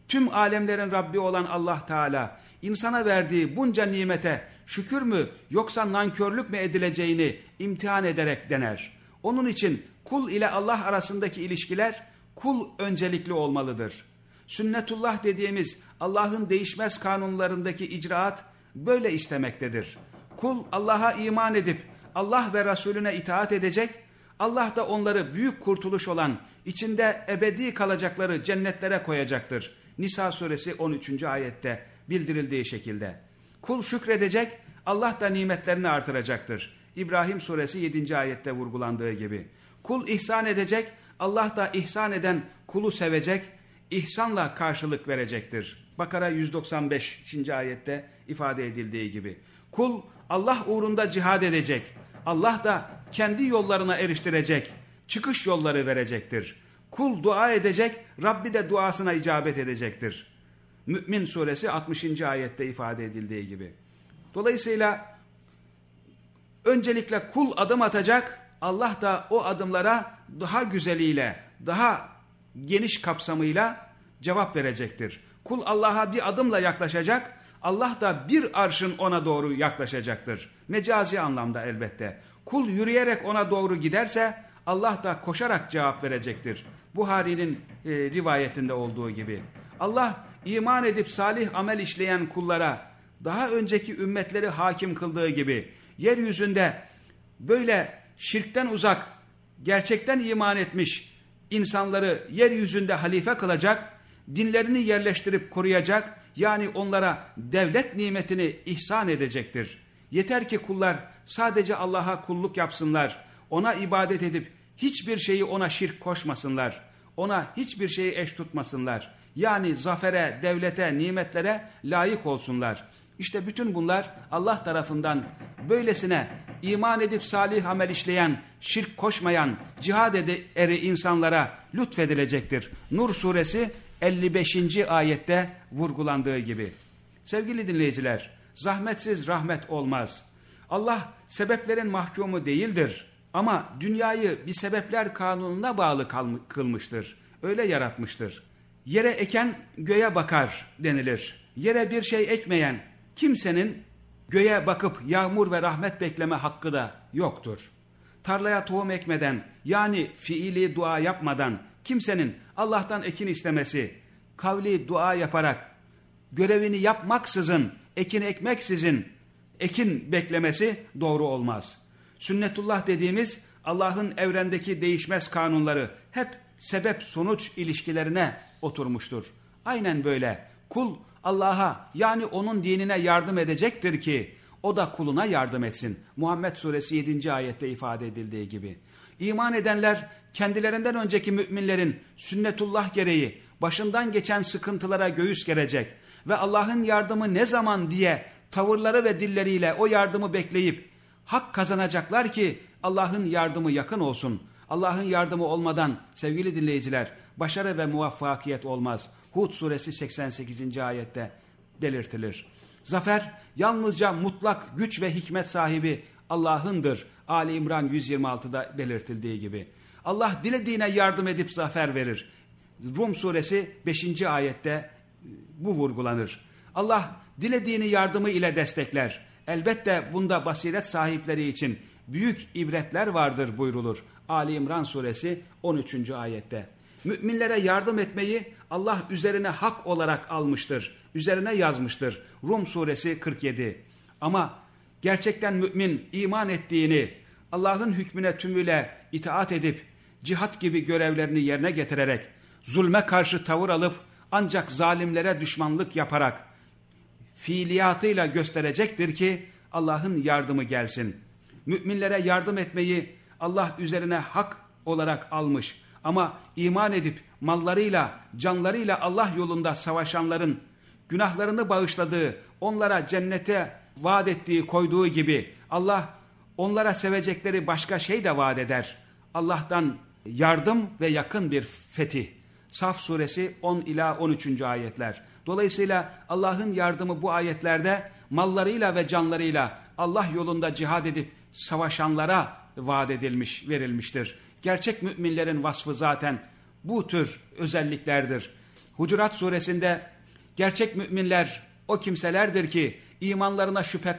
Tüm alemlerin Rabbi olan Allah Teala insana verdiği bunca nimete şükür mü yoksa nankörlük mü edileceğini imtihan ederek dener. Onun için kul ile Allah arasındaki ilişkiler kul öncelikli olmalıdır. Sünnetullah dediğimiz Allah'ın değişmez kanunlarındaki icraat böyle istemektedir. Kul Allah'a iman edip Allah ve Resulüne itaat edecek, Allah da onları büyük kurtuluş olan, içinde ebedi kalacakları cennetlere koyacaktır. Nisa suresi 13. ayette bildirildiği şekilde. Kul şükredecek, Allah da nimetlerini artıracaktır. İbrahim suresi 7. ayette vurgulandığı gibi. Kul ihsan edecek, Allah da ihsan eden kulu sevecek, ihsanla karşılık verecektir. Bakara 195. ayette ifade edildiği gibi. Kul Allah uğrunda cihad edecek. Allah da kendi yollarına eriştirecek. Çıkış yolları verecektir. Kul dua edecek, Rabbi de duasına icabet edecektir. Mü'min suresi 60. ayette ifade edildiği gibi. Dolayısıyla öncelikle kul adım atacak, Allah da o adımlara daha güzeliyle, daha geniş kapsamıyla cevap verecektir. Kul Allah'a bir adımla yaklaşacak, Allah da bir arşın ona doğru yaklaşacaktır. Mecazi anlamda elbette. Kul yürüyerek ona doğru giderse Allah da koşarak cevap verecektir. Buhari'nin e, rivayetinde olduğu gibi. Allah iman edip salih amel işleyen kullara daha önceki ümmetleri hakim kıldığı gibi yeryüzünde böyle şirkten uzak, gerçekten iman etmiş insanları yeryüzünde halife kılacak, dinlerini yerleştirip koruyacak, yani onlara devlet nimetini ihsan edecektir. Yeter ki kullar sadece Allah'a kulluk yapsınlar, ona ibadet edip hiçbir şeyi ona şirk koşmasınlar, ona hiçbir şeyi eş tutmasınlar. Yani zafere, devlete, nimetlere layık olsunlar. İşte bütün bunlar Allah tarafından böylesine iman edip salih amel işleyen, şirk koşmayan, cihad eri insanlara lütfedilecektir. Nur suresi 55. ayette vurgulandığı gibi. Sevgili dinleyiciler, zahmetsiz rahmet olmaz. Allah sebeplerin mahkumu değildir. Ama dünyayı bir sebepler kanununa bağlı kılmıştır. Öyle yaratmıştır. Yere eken göğe bakar denilir. Yere bir şey ekmeyen kimsenin göğe bakıp yağmur ve rahmet bekleme hakkı da yoktur. Tarlaya tohum ekmeden yani fiili dua yapmadan kimsenin Allah'tan ekin istemesi, kavli dua yaparak görevini yapmaksızın, ekin ekmeksizin ekin beklemesi doğru olmaz. Sünnetullah dediğimiz Allah'ın evrendeki değişmez kanunları hep sebep sonuç ilişkilerine oturmuştur. Aynen böyle kul Allah'a yani onun dinine yardım edecektir ki o da kuluna yardım etsin. Muhammed suresi 7. ayette ifade edildiği gibi. İman edenler kendilerinden önceki müminlerin sünnetullah gereği başından geçen sıkıntılara göğüs gerecek ve Allah'ın yardımı ne zaman diye tavırları ve dilleriyle o yardımı bekleyip hak kazanacaklar ki Allah'ın yardımı yakın olsun. Allah'ın yardımı olmadan sevgili dinleyiciler başarı ve muvaffakiyet olmaz. Hud suresi 88. ayette belirtilir. Zafer yalnızca mutlak güç ve hikmet sahibi Allah'ındır. Ali İmran 126'da belirtildiği gibi. Allah dilediğine yardım edip zafer verir. Rum suresi 5. ayette e, bu vurgulanır. Allah dilediğini yardımı ile destekler. Elbette bunda basiret sahipleri için büyük ibretler vardır buyrulur. Ali İmran suresi 13. ayette. Müminlere yardım etmeyi Allah üzerine hak olarak almıştır. Üzerine yazmıştır. Rum suresi 47. Ama gerçekten mümin iman ettiğini, Allah'ın hükmüne tümüyle itaat edip, cihat gibi görevlerini yerine getirerek, zulme karşı tavır alıp, ancak zalimlere düşmanlık yaparak, fiiliyatıyla gösterecektir ki, Allah'ın yardımı gelsin. Müminlere yardım etmeyi Allah üzerine hak olarak almış. Ama iman edip mallarıyla, canlarıyla Allah yolunda savaşanların günahlarını bağışladığı, onlara cennete vaat ettiği, koyduğu gibi Allah onlara sevecekleri başka şey de vaat eder. Allah'tan yardım ve yakın bir fetih. Saf suresi 10 ila 13. ayetler. Dolayısıyla Allah'ın yardımı bu ayetlerde mallarıyla ve canlarıyla Allah yolunda cihad edip savaşanlara vaat edilmiş, verilmiştir. Gerçek müminlerin vasfı zaten bu tür özelliklerdir. Hucurat suresinde gerçek müminler o kimselerdir ki imanlarına şüphe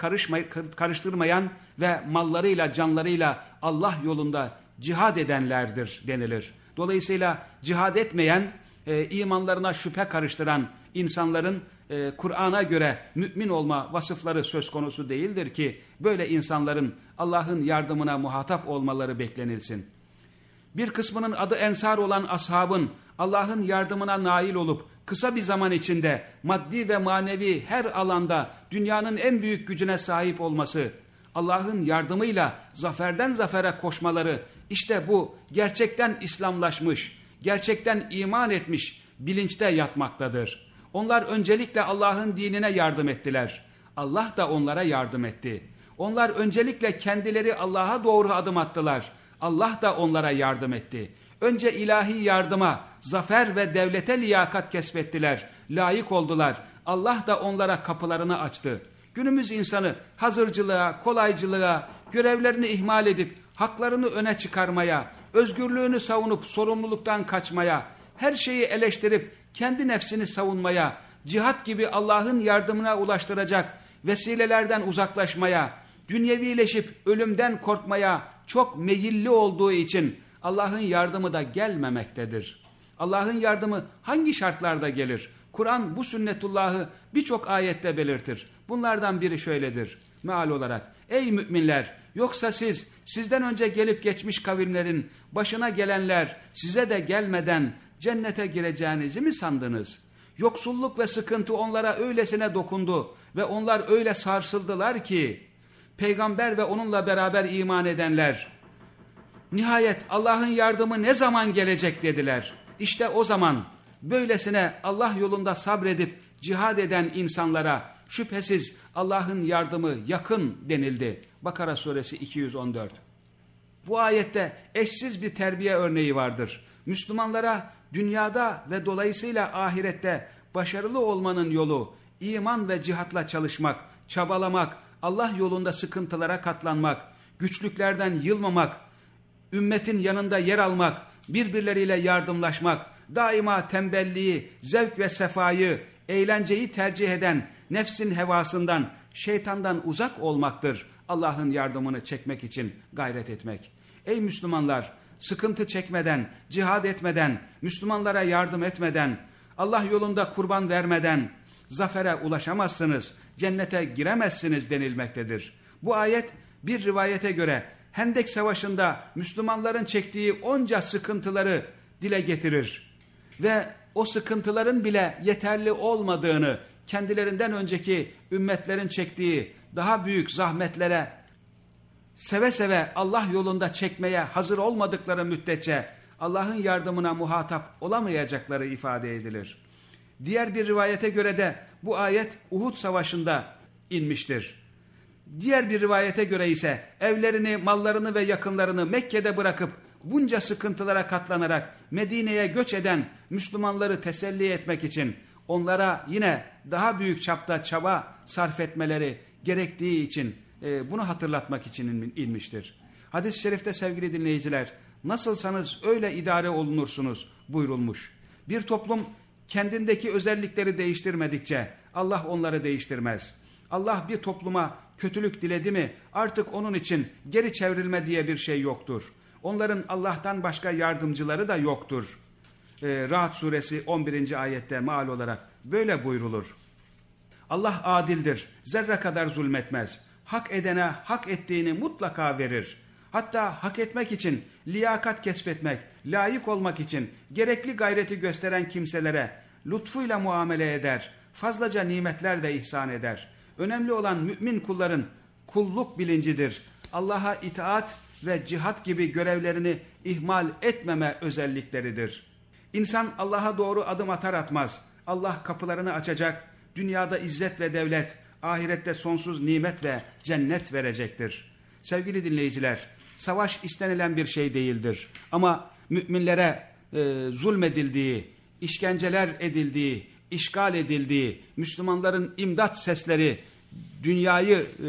karıştırmayan ve mallarıyla canlarıyla Allah yolunda cihad edenlerdir denilir. Dolayısıyla cihad etmeyen, e, imanlarına şüphe karıştıran insanların e, Kur'an'a göre mümin olma vasıfları söz konusu değildir ki böyle insanların Allah'ın yardımına muhatap olmaları beklenilsin. Bir kısmının adı ensar olan ashabın Allah'ın yardımına nail olup kısa bir zaman içinde maddi ve manevi her alanda dünyanın en büyük gücüne sahip olması, Allah'ın yardımıyla zaferden zafere koşmaları işte bu gerçekten İslamlaşmış, gerçekten iman etmiş bilinçte yatmaktadır. Onlar öncelikle Allah'ın dinine yardım ettiler. Allah da onlara yardım etti. Onlar öncelikle kendileri Allah'a doğru adım attılar. Allah da onlara yardım etti. Önce ilahi yardıma, zafer ve devlete liyakat kesbettiler, layık oldular. Allah da onlara kapılarını açtı. Günümüz insanı hazırcılığa, kolaycılığa, görevlerini ihmal edip haklarını öne çıkarmaya, özgürlüğünü savunup sorumluluktan kaçmaya, her şeyi eleştirip kendi nefsini savunmaya, cihat gibi Allah'ın yardımına ulaştıracak vesilelerden uzaklaşmaya, dünyevileşip ölümden korkmaya çok meyilli olduğu için Allah'ın yardımı da gelmemektedir. Allah'ın yardımı hangi şartlarda gelir? Kur'an bu sünnetullahı birçok ayette belirtir. Bunlardan biri şöyledir meal olarak. Ey müminler yoksa siz sizden önce gelip geçmiş kavimlerin başına gelenler size de gelmeden cennete gireceğinizi mi sandınız? Yoksulluk ve sıkıntı onlara öylesine dokundu ve onlar öyle sarsıldılar ki peygamber ve onunla beraber iman edenler nihayet Allah'ın yardımı ne zaman gelecek dediler. İşte o zaman böylesine Allah yolunda sabredip cihad eden insanlara şüphesiz Allah'ın yardımı yakın denildi. Bakara suresi 214. Bu ayette eşsiz bir terbiye örneği vardır. Müslümanlara dünyada ve dolayısıyla ahirette başarılı olmanın yolu iman ve cihatla çalışmak, çabalamak, Allah yolunda sıkıntılara katlanmak, güçlüklerden yılmamak, ümmetin yanında yer almak, birbirleriyle yardımlaşmak, daima tembelliği, zevk ve sefayı, eğlenceyi tercih eden nefsin hevasından, şeytandan uzak olmaktır. Allah'ın yardımını çekmek için gayret etmek. Ey Müslümanlar, sıkıntı çekmeden, cihad etmeden, Müslümanlara yardım etmeden, Allah yolunda kurban vermeden zafere ulaşamazsınız, cennete giremezsiniz denilmektedir. Bu ayet bir rivayete göre Hendek Savaşı'nda Müslümanların çektiği onca sıkıntıları dile getirir. Ve o sıkıntıların bile yeterli olmadığını, kendilerinden önceki ümmetlerin çektiği daha büyük zahmetlere seve seve Allah yolunda çekmeye hazır olmadıkları müddetçe Allah'ın yardımına muhatap olamayacakları ifade edilir. Diğer bir rivayete göre de bu ayet Uhud Savaşı'nda inmiştir. Diğer bir rivayete göre ise evlerini, mallarını ve yakınlarını Mekke'de bırakıp bunca sıkıntılara katlanarak Medine'ye göç eden Müslümanları teselli etmek için onlara yine daha büyük çapta çaba sarf etmeleri gerektiği için e, bunu hatırlatmak için inmiştir. Hadis-i şerifte sevgili dinleyiciler nasılsanız öyle idare olunursunuz buyurulmuş. Bir toplum kendindeki özellikleri değiştirmedikçe Allah onları değiştirmez. Allah bir topluma kötülük diledi mi artık onun için geri çevrilme diye bir şey yoktur. Onların Allah'tan başka yardımcıları da yoktur. Ee, Rahat suresi 11. ayette maal olarak böyle buyrulur. Allah adildir, zerre kadar zulmetmez. Hak edene hak ettiğini mutlaka verir. Hatta hak etmek için, liyakat kesbetmek, layık olmak için gerekli gayreti gösteren kimselere lütfuyla muamele eder, fazlaca nimetler de ihsan eder. Önemli olan mümin kulların kulluk bilincidir. Allah'a itaat ve cihat gibi görevlerini ihmal etmeme özellikleridir. İnsan Allah'a doğru adım atar atmaz. Allah kapılarını açacak, dünyada izzet ve devlet, ahirette sonsuz nimet ve cennet verecektir. Sevgili dinleyiciler, savaş istenilen bir şey değildir. Ama müminlere e, zulmedildiği, işkenceler edildiği, işgal edildiği, Müslümanların imdat sesleri dünyayı e,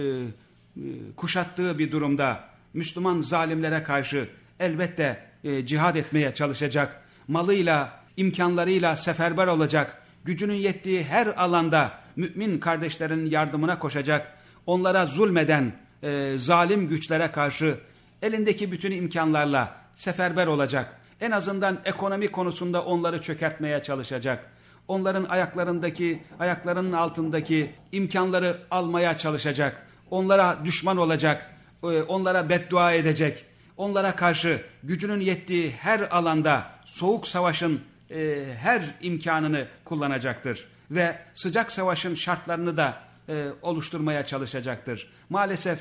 e, kuşattığı bir durumda Müslüman zalimlere karşı elbette e, cihad etmeye çalışacak. Malıyla, imkanlarıyla seferber olacak. Gücünün yettiği her alanda mümin kardeşlerin yardımına koşacak. Onlara zulmeden e, zalim güçlere karşı elindeki bütün imkanlarla seferber olacak. En azından ekonomi konusunda onları çökertmeye çalışacak. Onların ayaklarındaki, ayaklarının altındaki imkanları almaya çalışacak. Onlara düşman olacak, onlara beddua edecek. Onlara karşı gücünün yettiği her alanda soğuk savaşın e, her imkanını kullanacaktır. Ve sıcak savaşın şartlarını da e, oluşturmaya çalışacaktır. Maalesef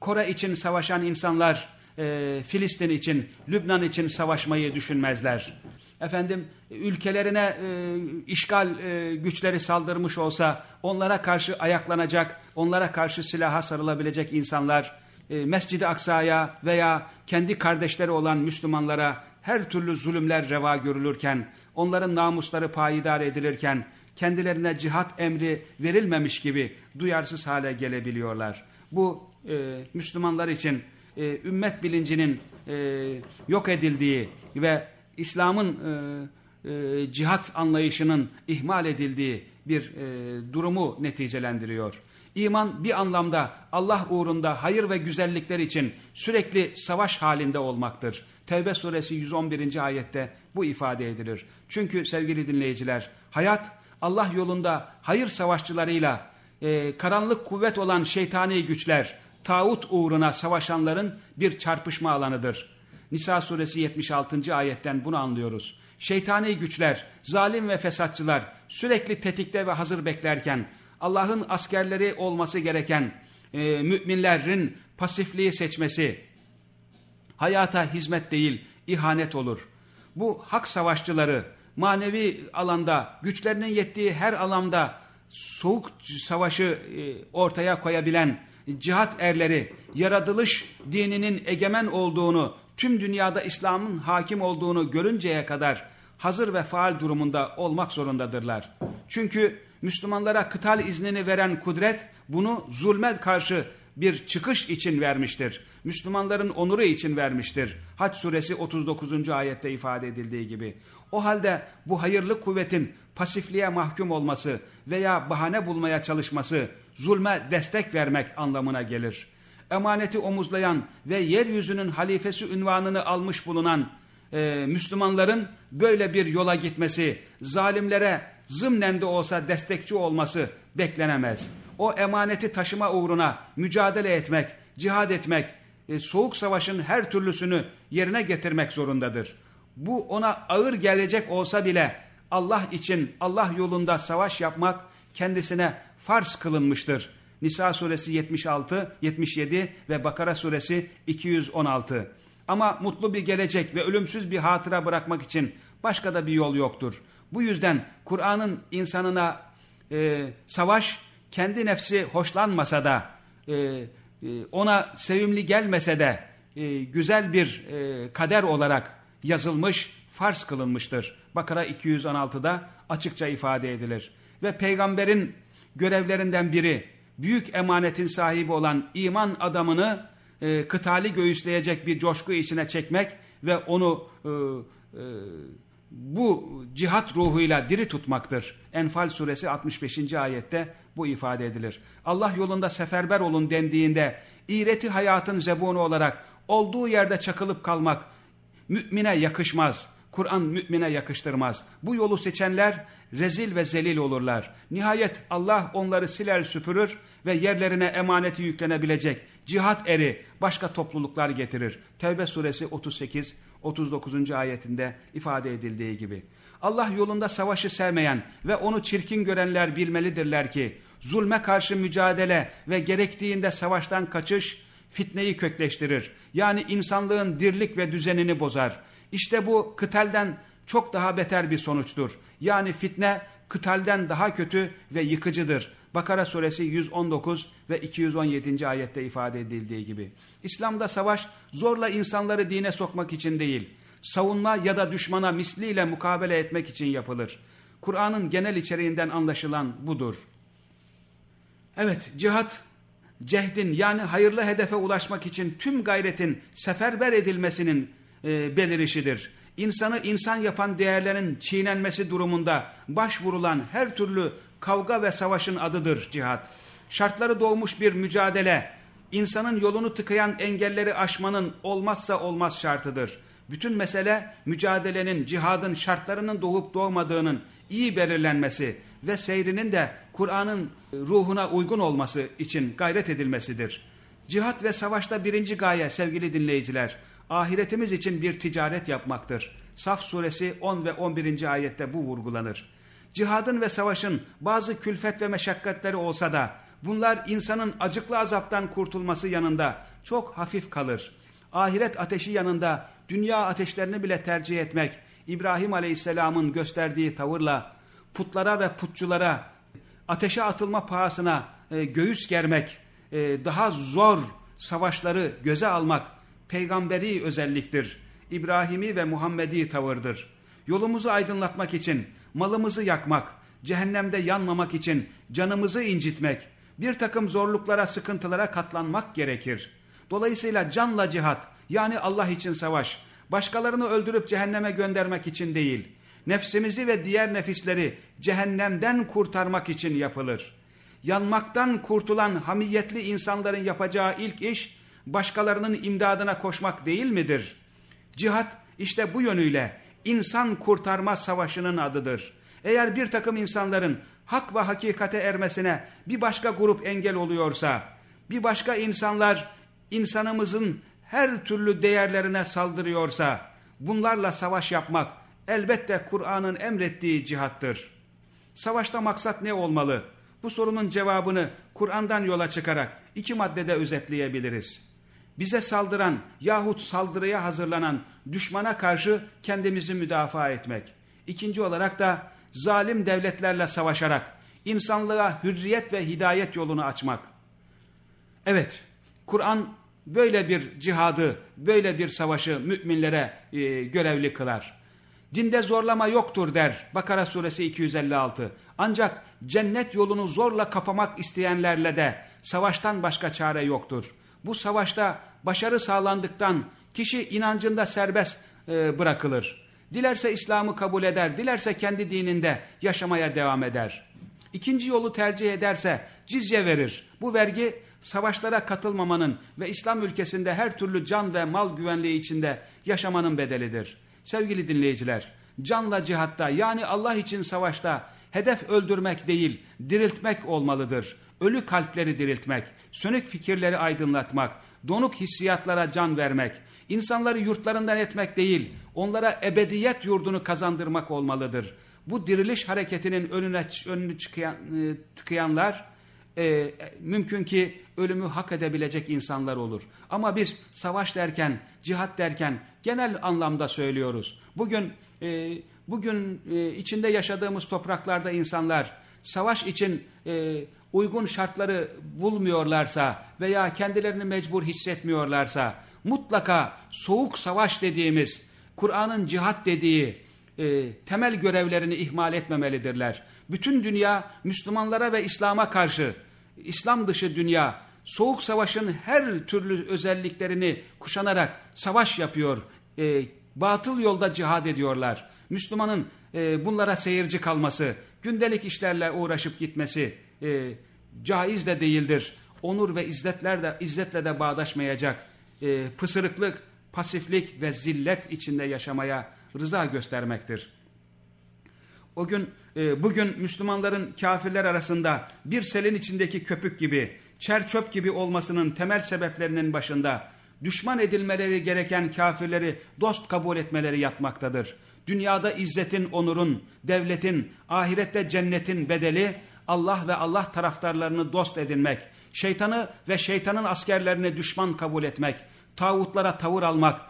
Kore için savaşan insanlar e, Filistin için, Lübnan için savaşmayı düşünmezler. Efendim ülkelerine e, işgal e, güçleri saldırmış olsa onlara karşı ayaklanacak, onlara karşı silaha sarılabilecek insanlar e, Mescid-i Aksa'ya veya kendi kardeşleri olan Müslümanlara her türlü zulümler reva görülürken, onların namusları payidar edilirken, kendilerine cihat emri verilmemiş gibi duyarsız hale gelebiliyorlar. Bu e, Müslümanlar için e, ümmet bilincinin e, yok edildiği ve İslam'ın e, e, cihat anlayışının ihmal edildiği bir e, durumu neticelendiriyor. İman bir anlamda Allah uğrunda hayır ve güzellikler için sürekli savaş halinde olmaktır. Tevbe suresi 111. ayette bu ifade edilir. Çünkü sevgili dinleyiciler hayat Allah yolunda hayır savaşçılarıyla e, karanlık kuvvet olan şeytani güçler, tağut uğruna savaşanların bir çarpışma alanıdır. Nisa suresi 76. ayetten bunu anlıyoruz. Şeytani güçler, zalim ve fesatçılar sürekli tetikte ve hazır beklerken Allah'ın askerleri olması gereken e, müminlerin pasifliği seçmesi hayata hizmet değil ihanet olur. Bu hak savaşçıları manevi alanda güçlerinin yettiği her alanda soğuk savaşı e, ortaya koyabilen cihat erleri yaratılış dininin egemen olduğunu tüm dünyada İslam'ın hakim olduğunu görünceye kadar hazır ve faal durumunda olmak zorundadırlar. Çünkü Müslümanlara kıtal iznini veren kudret bunu zulme karşı bir çıkış için vermiştir. Müslümanların onuru için vermiştir. Haç suresi 39. ayette ifade edildiği gibi. O halde bu hayırlı kuvvetin pasifliğe mahkum olması veya bahane bulmaya çalışması zulme destek vermek anlamına gelir. Emaneti omuzlayan ve yeryüzünün halifesi ünvanını almış bulunan e, Müslümanların böyle bir yola gitmesi, zalimlere zımnen de olsa destekçi olması beklenemez. O emaneti taşıma uğruna mücadele etmek, cihad etmek, e, soğuk savaşın her türlüsünü yerine getirmek zorundadır. Bu ona ağır gelecek olsa bile Allah için Allah yolunda savaş yapmak kendisine farz kılınmıştır. Nisa suresi 76, 77 ve Bakara suresi 216. Ama mutlu bir gelecek ve ölümsüz bir hatıra bırakmak için başka da bir yol yoktur. Bu yüzden Kur'an'ın insanına e, savaş kendi nefsi hoşlanmasa da e, e, ona sevimli gelmese de e, güzel bir e, kader olarak yazılmış, farz kılınmıştır. Bakara 216'da açıkça ifade edilir. Ve peygamberin görevlerinden biri büyük emanetin sahibi olan iman adamını e, kıtali göğüsleyecek bir coşku içine çekmek ve onu e, e, bu cihat ruhuyla diri tutmaktır. Enfal suresi 65. ayette bu ifade edilir. Allah yolunda seferber olun dendiğinde iğreti hayatın zebunu olarak olduğu yerde çakılıp kalmak mümine yakışmaz. Kur'an mümine yakıştırmaz. Bu yolu seçenler rezil ve zelil olurlar. Nihayet Allah onları siler süpürür ve yerlerine emaneti yüklenebilecek cihat eri başka topluluklar getirir. Tevbe suresi 38 39. ayetinde ifade edildiği gibi. Allah yolunda savaşı sevmeyen ve onu çirkin görenler bilmelidirler ki zulme karşı mücadele ve gerektiğinde savaştan kaçış fitneyi kökleştirir. Yani insanlığın dirlik ve düzenini bozar. İşte bu kıtelden çok daha beter bir sonuçtur. Yani fitne kıtalden daha kötü ve yıkıcıdır. Bakara suresi 119 ve 217. ayette ifade edildiği gibi. İslam'da savaş zorla insanları dine sokmak için değil, savunma ya da düşmana misliyle mukabele etmek için yapılır. Kur'an'ın genel içeriğinden anlaşılan budur. Evet cihat cehdin yani hayırlı hedefe ulaşmak için tüm gayretin seferber edilmesinin e, belirişidir. İnsanı insan yapan değerlerin çiğnenmesi durumunda başvurulan her türlü kavga ve savaşın adıdır cihat. Şartları doğmuş bir mücadele, insanın yolunu tıkayan engelleri aşmanın olmazsa olmaz şartıdır. Bütün mesele mücadelenin, cihadın şartlarının doğup doğmadığının iyi belirlenmesi ve seyrinin de Kur'an'ın ruhuna uygun olması için gayret edilmesidir. Cihat ve savaşta birinci gaye sevgili dinleyiciler, ahiretimiz için bir ticaret yapmaktır. Saf suresi 10 ve 11. ayette bu vurgulanır. Cihadın ve savaşın bazı külfet ve meşakkatleri olsa da bunlar insanın acıklı azaptan kurtulması yanında çok hafif kalır. Ahiret ateşi yanında dünya ateşlerini bile tercih etmek İbrahim Aleyhisselam'ın gösterdiği tavırla putlara ve putçulara ateşe atılma pahasına e, göğüs germek, e, daha zor savaşları göze almak peygamberi özelliktir. İbrahimi ve Muhammedi tavırdır. Yolumuzu aydınlatmak için malımızı yakmak, cehennemde yanmamak için canımızı incitmek, bir takım zorluklara, sıkıntılara katlanmak gerekir. Dolayısıyla canla cihat yani Allah için savaş, başkalarını öldürüp cehenneme göndermek için değil, nefsimizi ve diğer nefisleri cehennemden kurtarmak için yapılır. Yanmaktan kurtulan hamiyetli insanların yapacağı ilk iş, başkalarının imdadına koşmak değil midir? Cihat işte bu yönüyle insan kurtarma savaşının adıdır. Eğer bir takım insanların hak ve hakikate ermesine bir başka grup engel oluyorsa, bir başka insanlar insanımızın her türlü değerlerine saldırıyorsa, bunlarla savaş yapmak elbette Kur'an'ın emrettiği cihattır. Savaşta maksat ne olmalı? Bu sorunun cevabını Kur'an'dan yola çıkarak iki maddede özetleyebiliriz. Bize saldıran yahut saldırıya hazırlanan düşmana karşı kendimizi müdafaa etmek. İkinci olarak da zalim devletlerle savaşarak insanlığa hürriyet ve hidayet yolunu açmak. Evet, Kur'an böyle bir cihadı, böyle bir savaşı müminlere e, görevli kılar. Dinde zorlama yoktur der Bakara suresi 256. Ancak cennet yolunu zorla kapamak isteyenlerle de savaştan başka çare yoktur. Bu savaşta başarı sağlandıktan kişi inancında serbest e, bırakılır. Dilerse İslam'ı kabul eder, dilerse kendi dininde yaşamaya devam eder. İkinci yolu tercih ederse cizye verir. Bu vergi savaşlara katılmamanın ve İslam ülkesinde her türlü can ve mal güvenliği içinde yaşamanın bedelidir. Sevgili dinleyiciler, canla cihatta yani Allah için savaşta hedef öldürmek değil, diriltmek olmalıdır. Ölü kalpleri diriltmek, sönük fikirleri aydınlatmak, donuk hissiyatlara can vermek, insanları yurtlarından etmek değil, onlara ebediyet yurdunu kazandırmak olmalıdır. Bu diriliş hareketinin önüne önünü çıkayan, e, tıkayanlar e, mümkün ki ölümü hak edebilecek insanlar olur. Ama biz savaş derken, cihat derken genel anlamda söylüyoruz. Bugün e, bugün e, içinde yaşadığımız topraklarda insanlar savaş için e, uygun şartları bulmuyorlarsa veya kendilerini mecbur hissetmiyorlarsa mutlaka soğuk savaş dediğimiz Kur'an'ın cihat dediği e, temel görevlerini ihmal etmemelidirler. Bütün dünya Müslümanlara ve İslam'a karşı İslam dışı dünya soğuk savaşın her türlü özelliklerini kuşanarak savaş yapıyor. E, batıl yolda cihad ediyorlar. Müslümanın e, bunlara seyirci kalması, gündelik işlerle uğraşıp gitmesi e, caiz de değildir. Onur ve izzetler de, izzetle de bağdaşmayacak. E, pısırıklık, pasiflik ve zillet içinde yaşamaya rıza göstermektir. O gün, e, bugün Müslümanların kafirler arasında bir selin içindeki köpük gibi, çer çöp gibi olmasının temel sebeplerinin başında düşman edilmeleri gereken kafirleri dost kabul etmeleri yatmaktadır. Dünyada izzetin, onurun, devletin, ahirette cennetin bedeli Allah ve Allah taraftarlarını dost edinmek, şeytanı ve şeytanın askerlerini düşman kabul etmek, tağutlara tavır almak,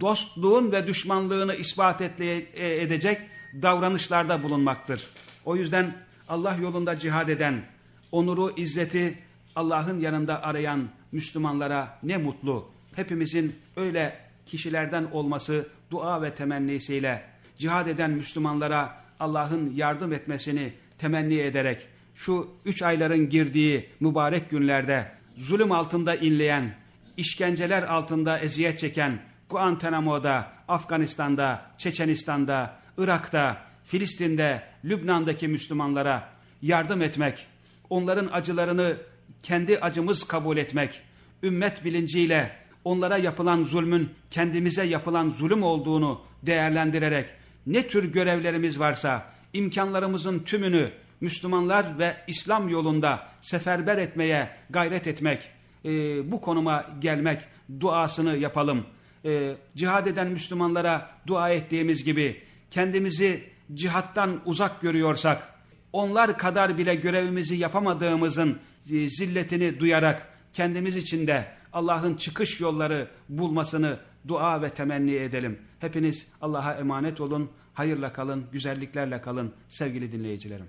dostluğun ve düşmanlığını ispat e, edecek davranışlarda bulunmaktır. O yüzden Allah yolunda cihad eden, onuru, izzeti Allah'ın yanında arayan Müslümanlara ne mutlu. Hepimizin öyle kişilerden olması dua ve temennisiyle cihad eden Müslümanlara Allah'ın yardım etmesini temenni ederek şu üç ayların girdiği mübarek günlerde zulüm altında inleyen, işkenceler altında eziyet çeken, Guantanamo'da, Afganistan'da, Çeçenistan'da, Irak'ta, Filistin'de, Lübnan'daki Müslümanlara yardım etmek, onların acılarını kendi acımız kabul etmek, ümmet bilinciyle onlara yapılan zulmün kendimize yapılan zulüm olduğunu değerlendirerek ne tür görevlerimiz varsa imkanlarımızın tümünü Müslümanlar ve İslam yolunda seferber etmeye gayret etmek, e, bu konuma gelmek duasını yapalım. E, cihad eden Müslümanlara dua ettiğimiz gibi kendimizi cihattan uzak görüyorsak, onlar kadar bile görevimizi yapamadığımızın e, zilletini duyarak kendimiz için de Allah'ın çıkış yolları bulmasını dua ve temenni edelim. Hepiniz Allah'a emanet olun, hayırla kalın, güzelliklerle kalın sevgili dinleyicilerim.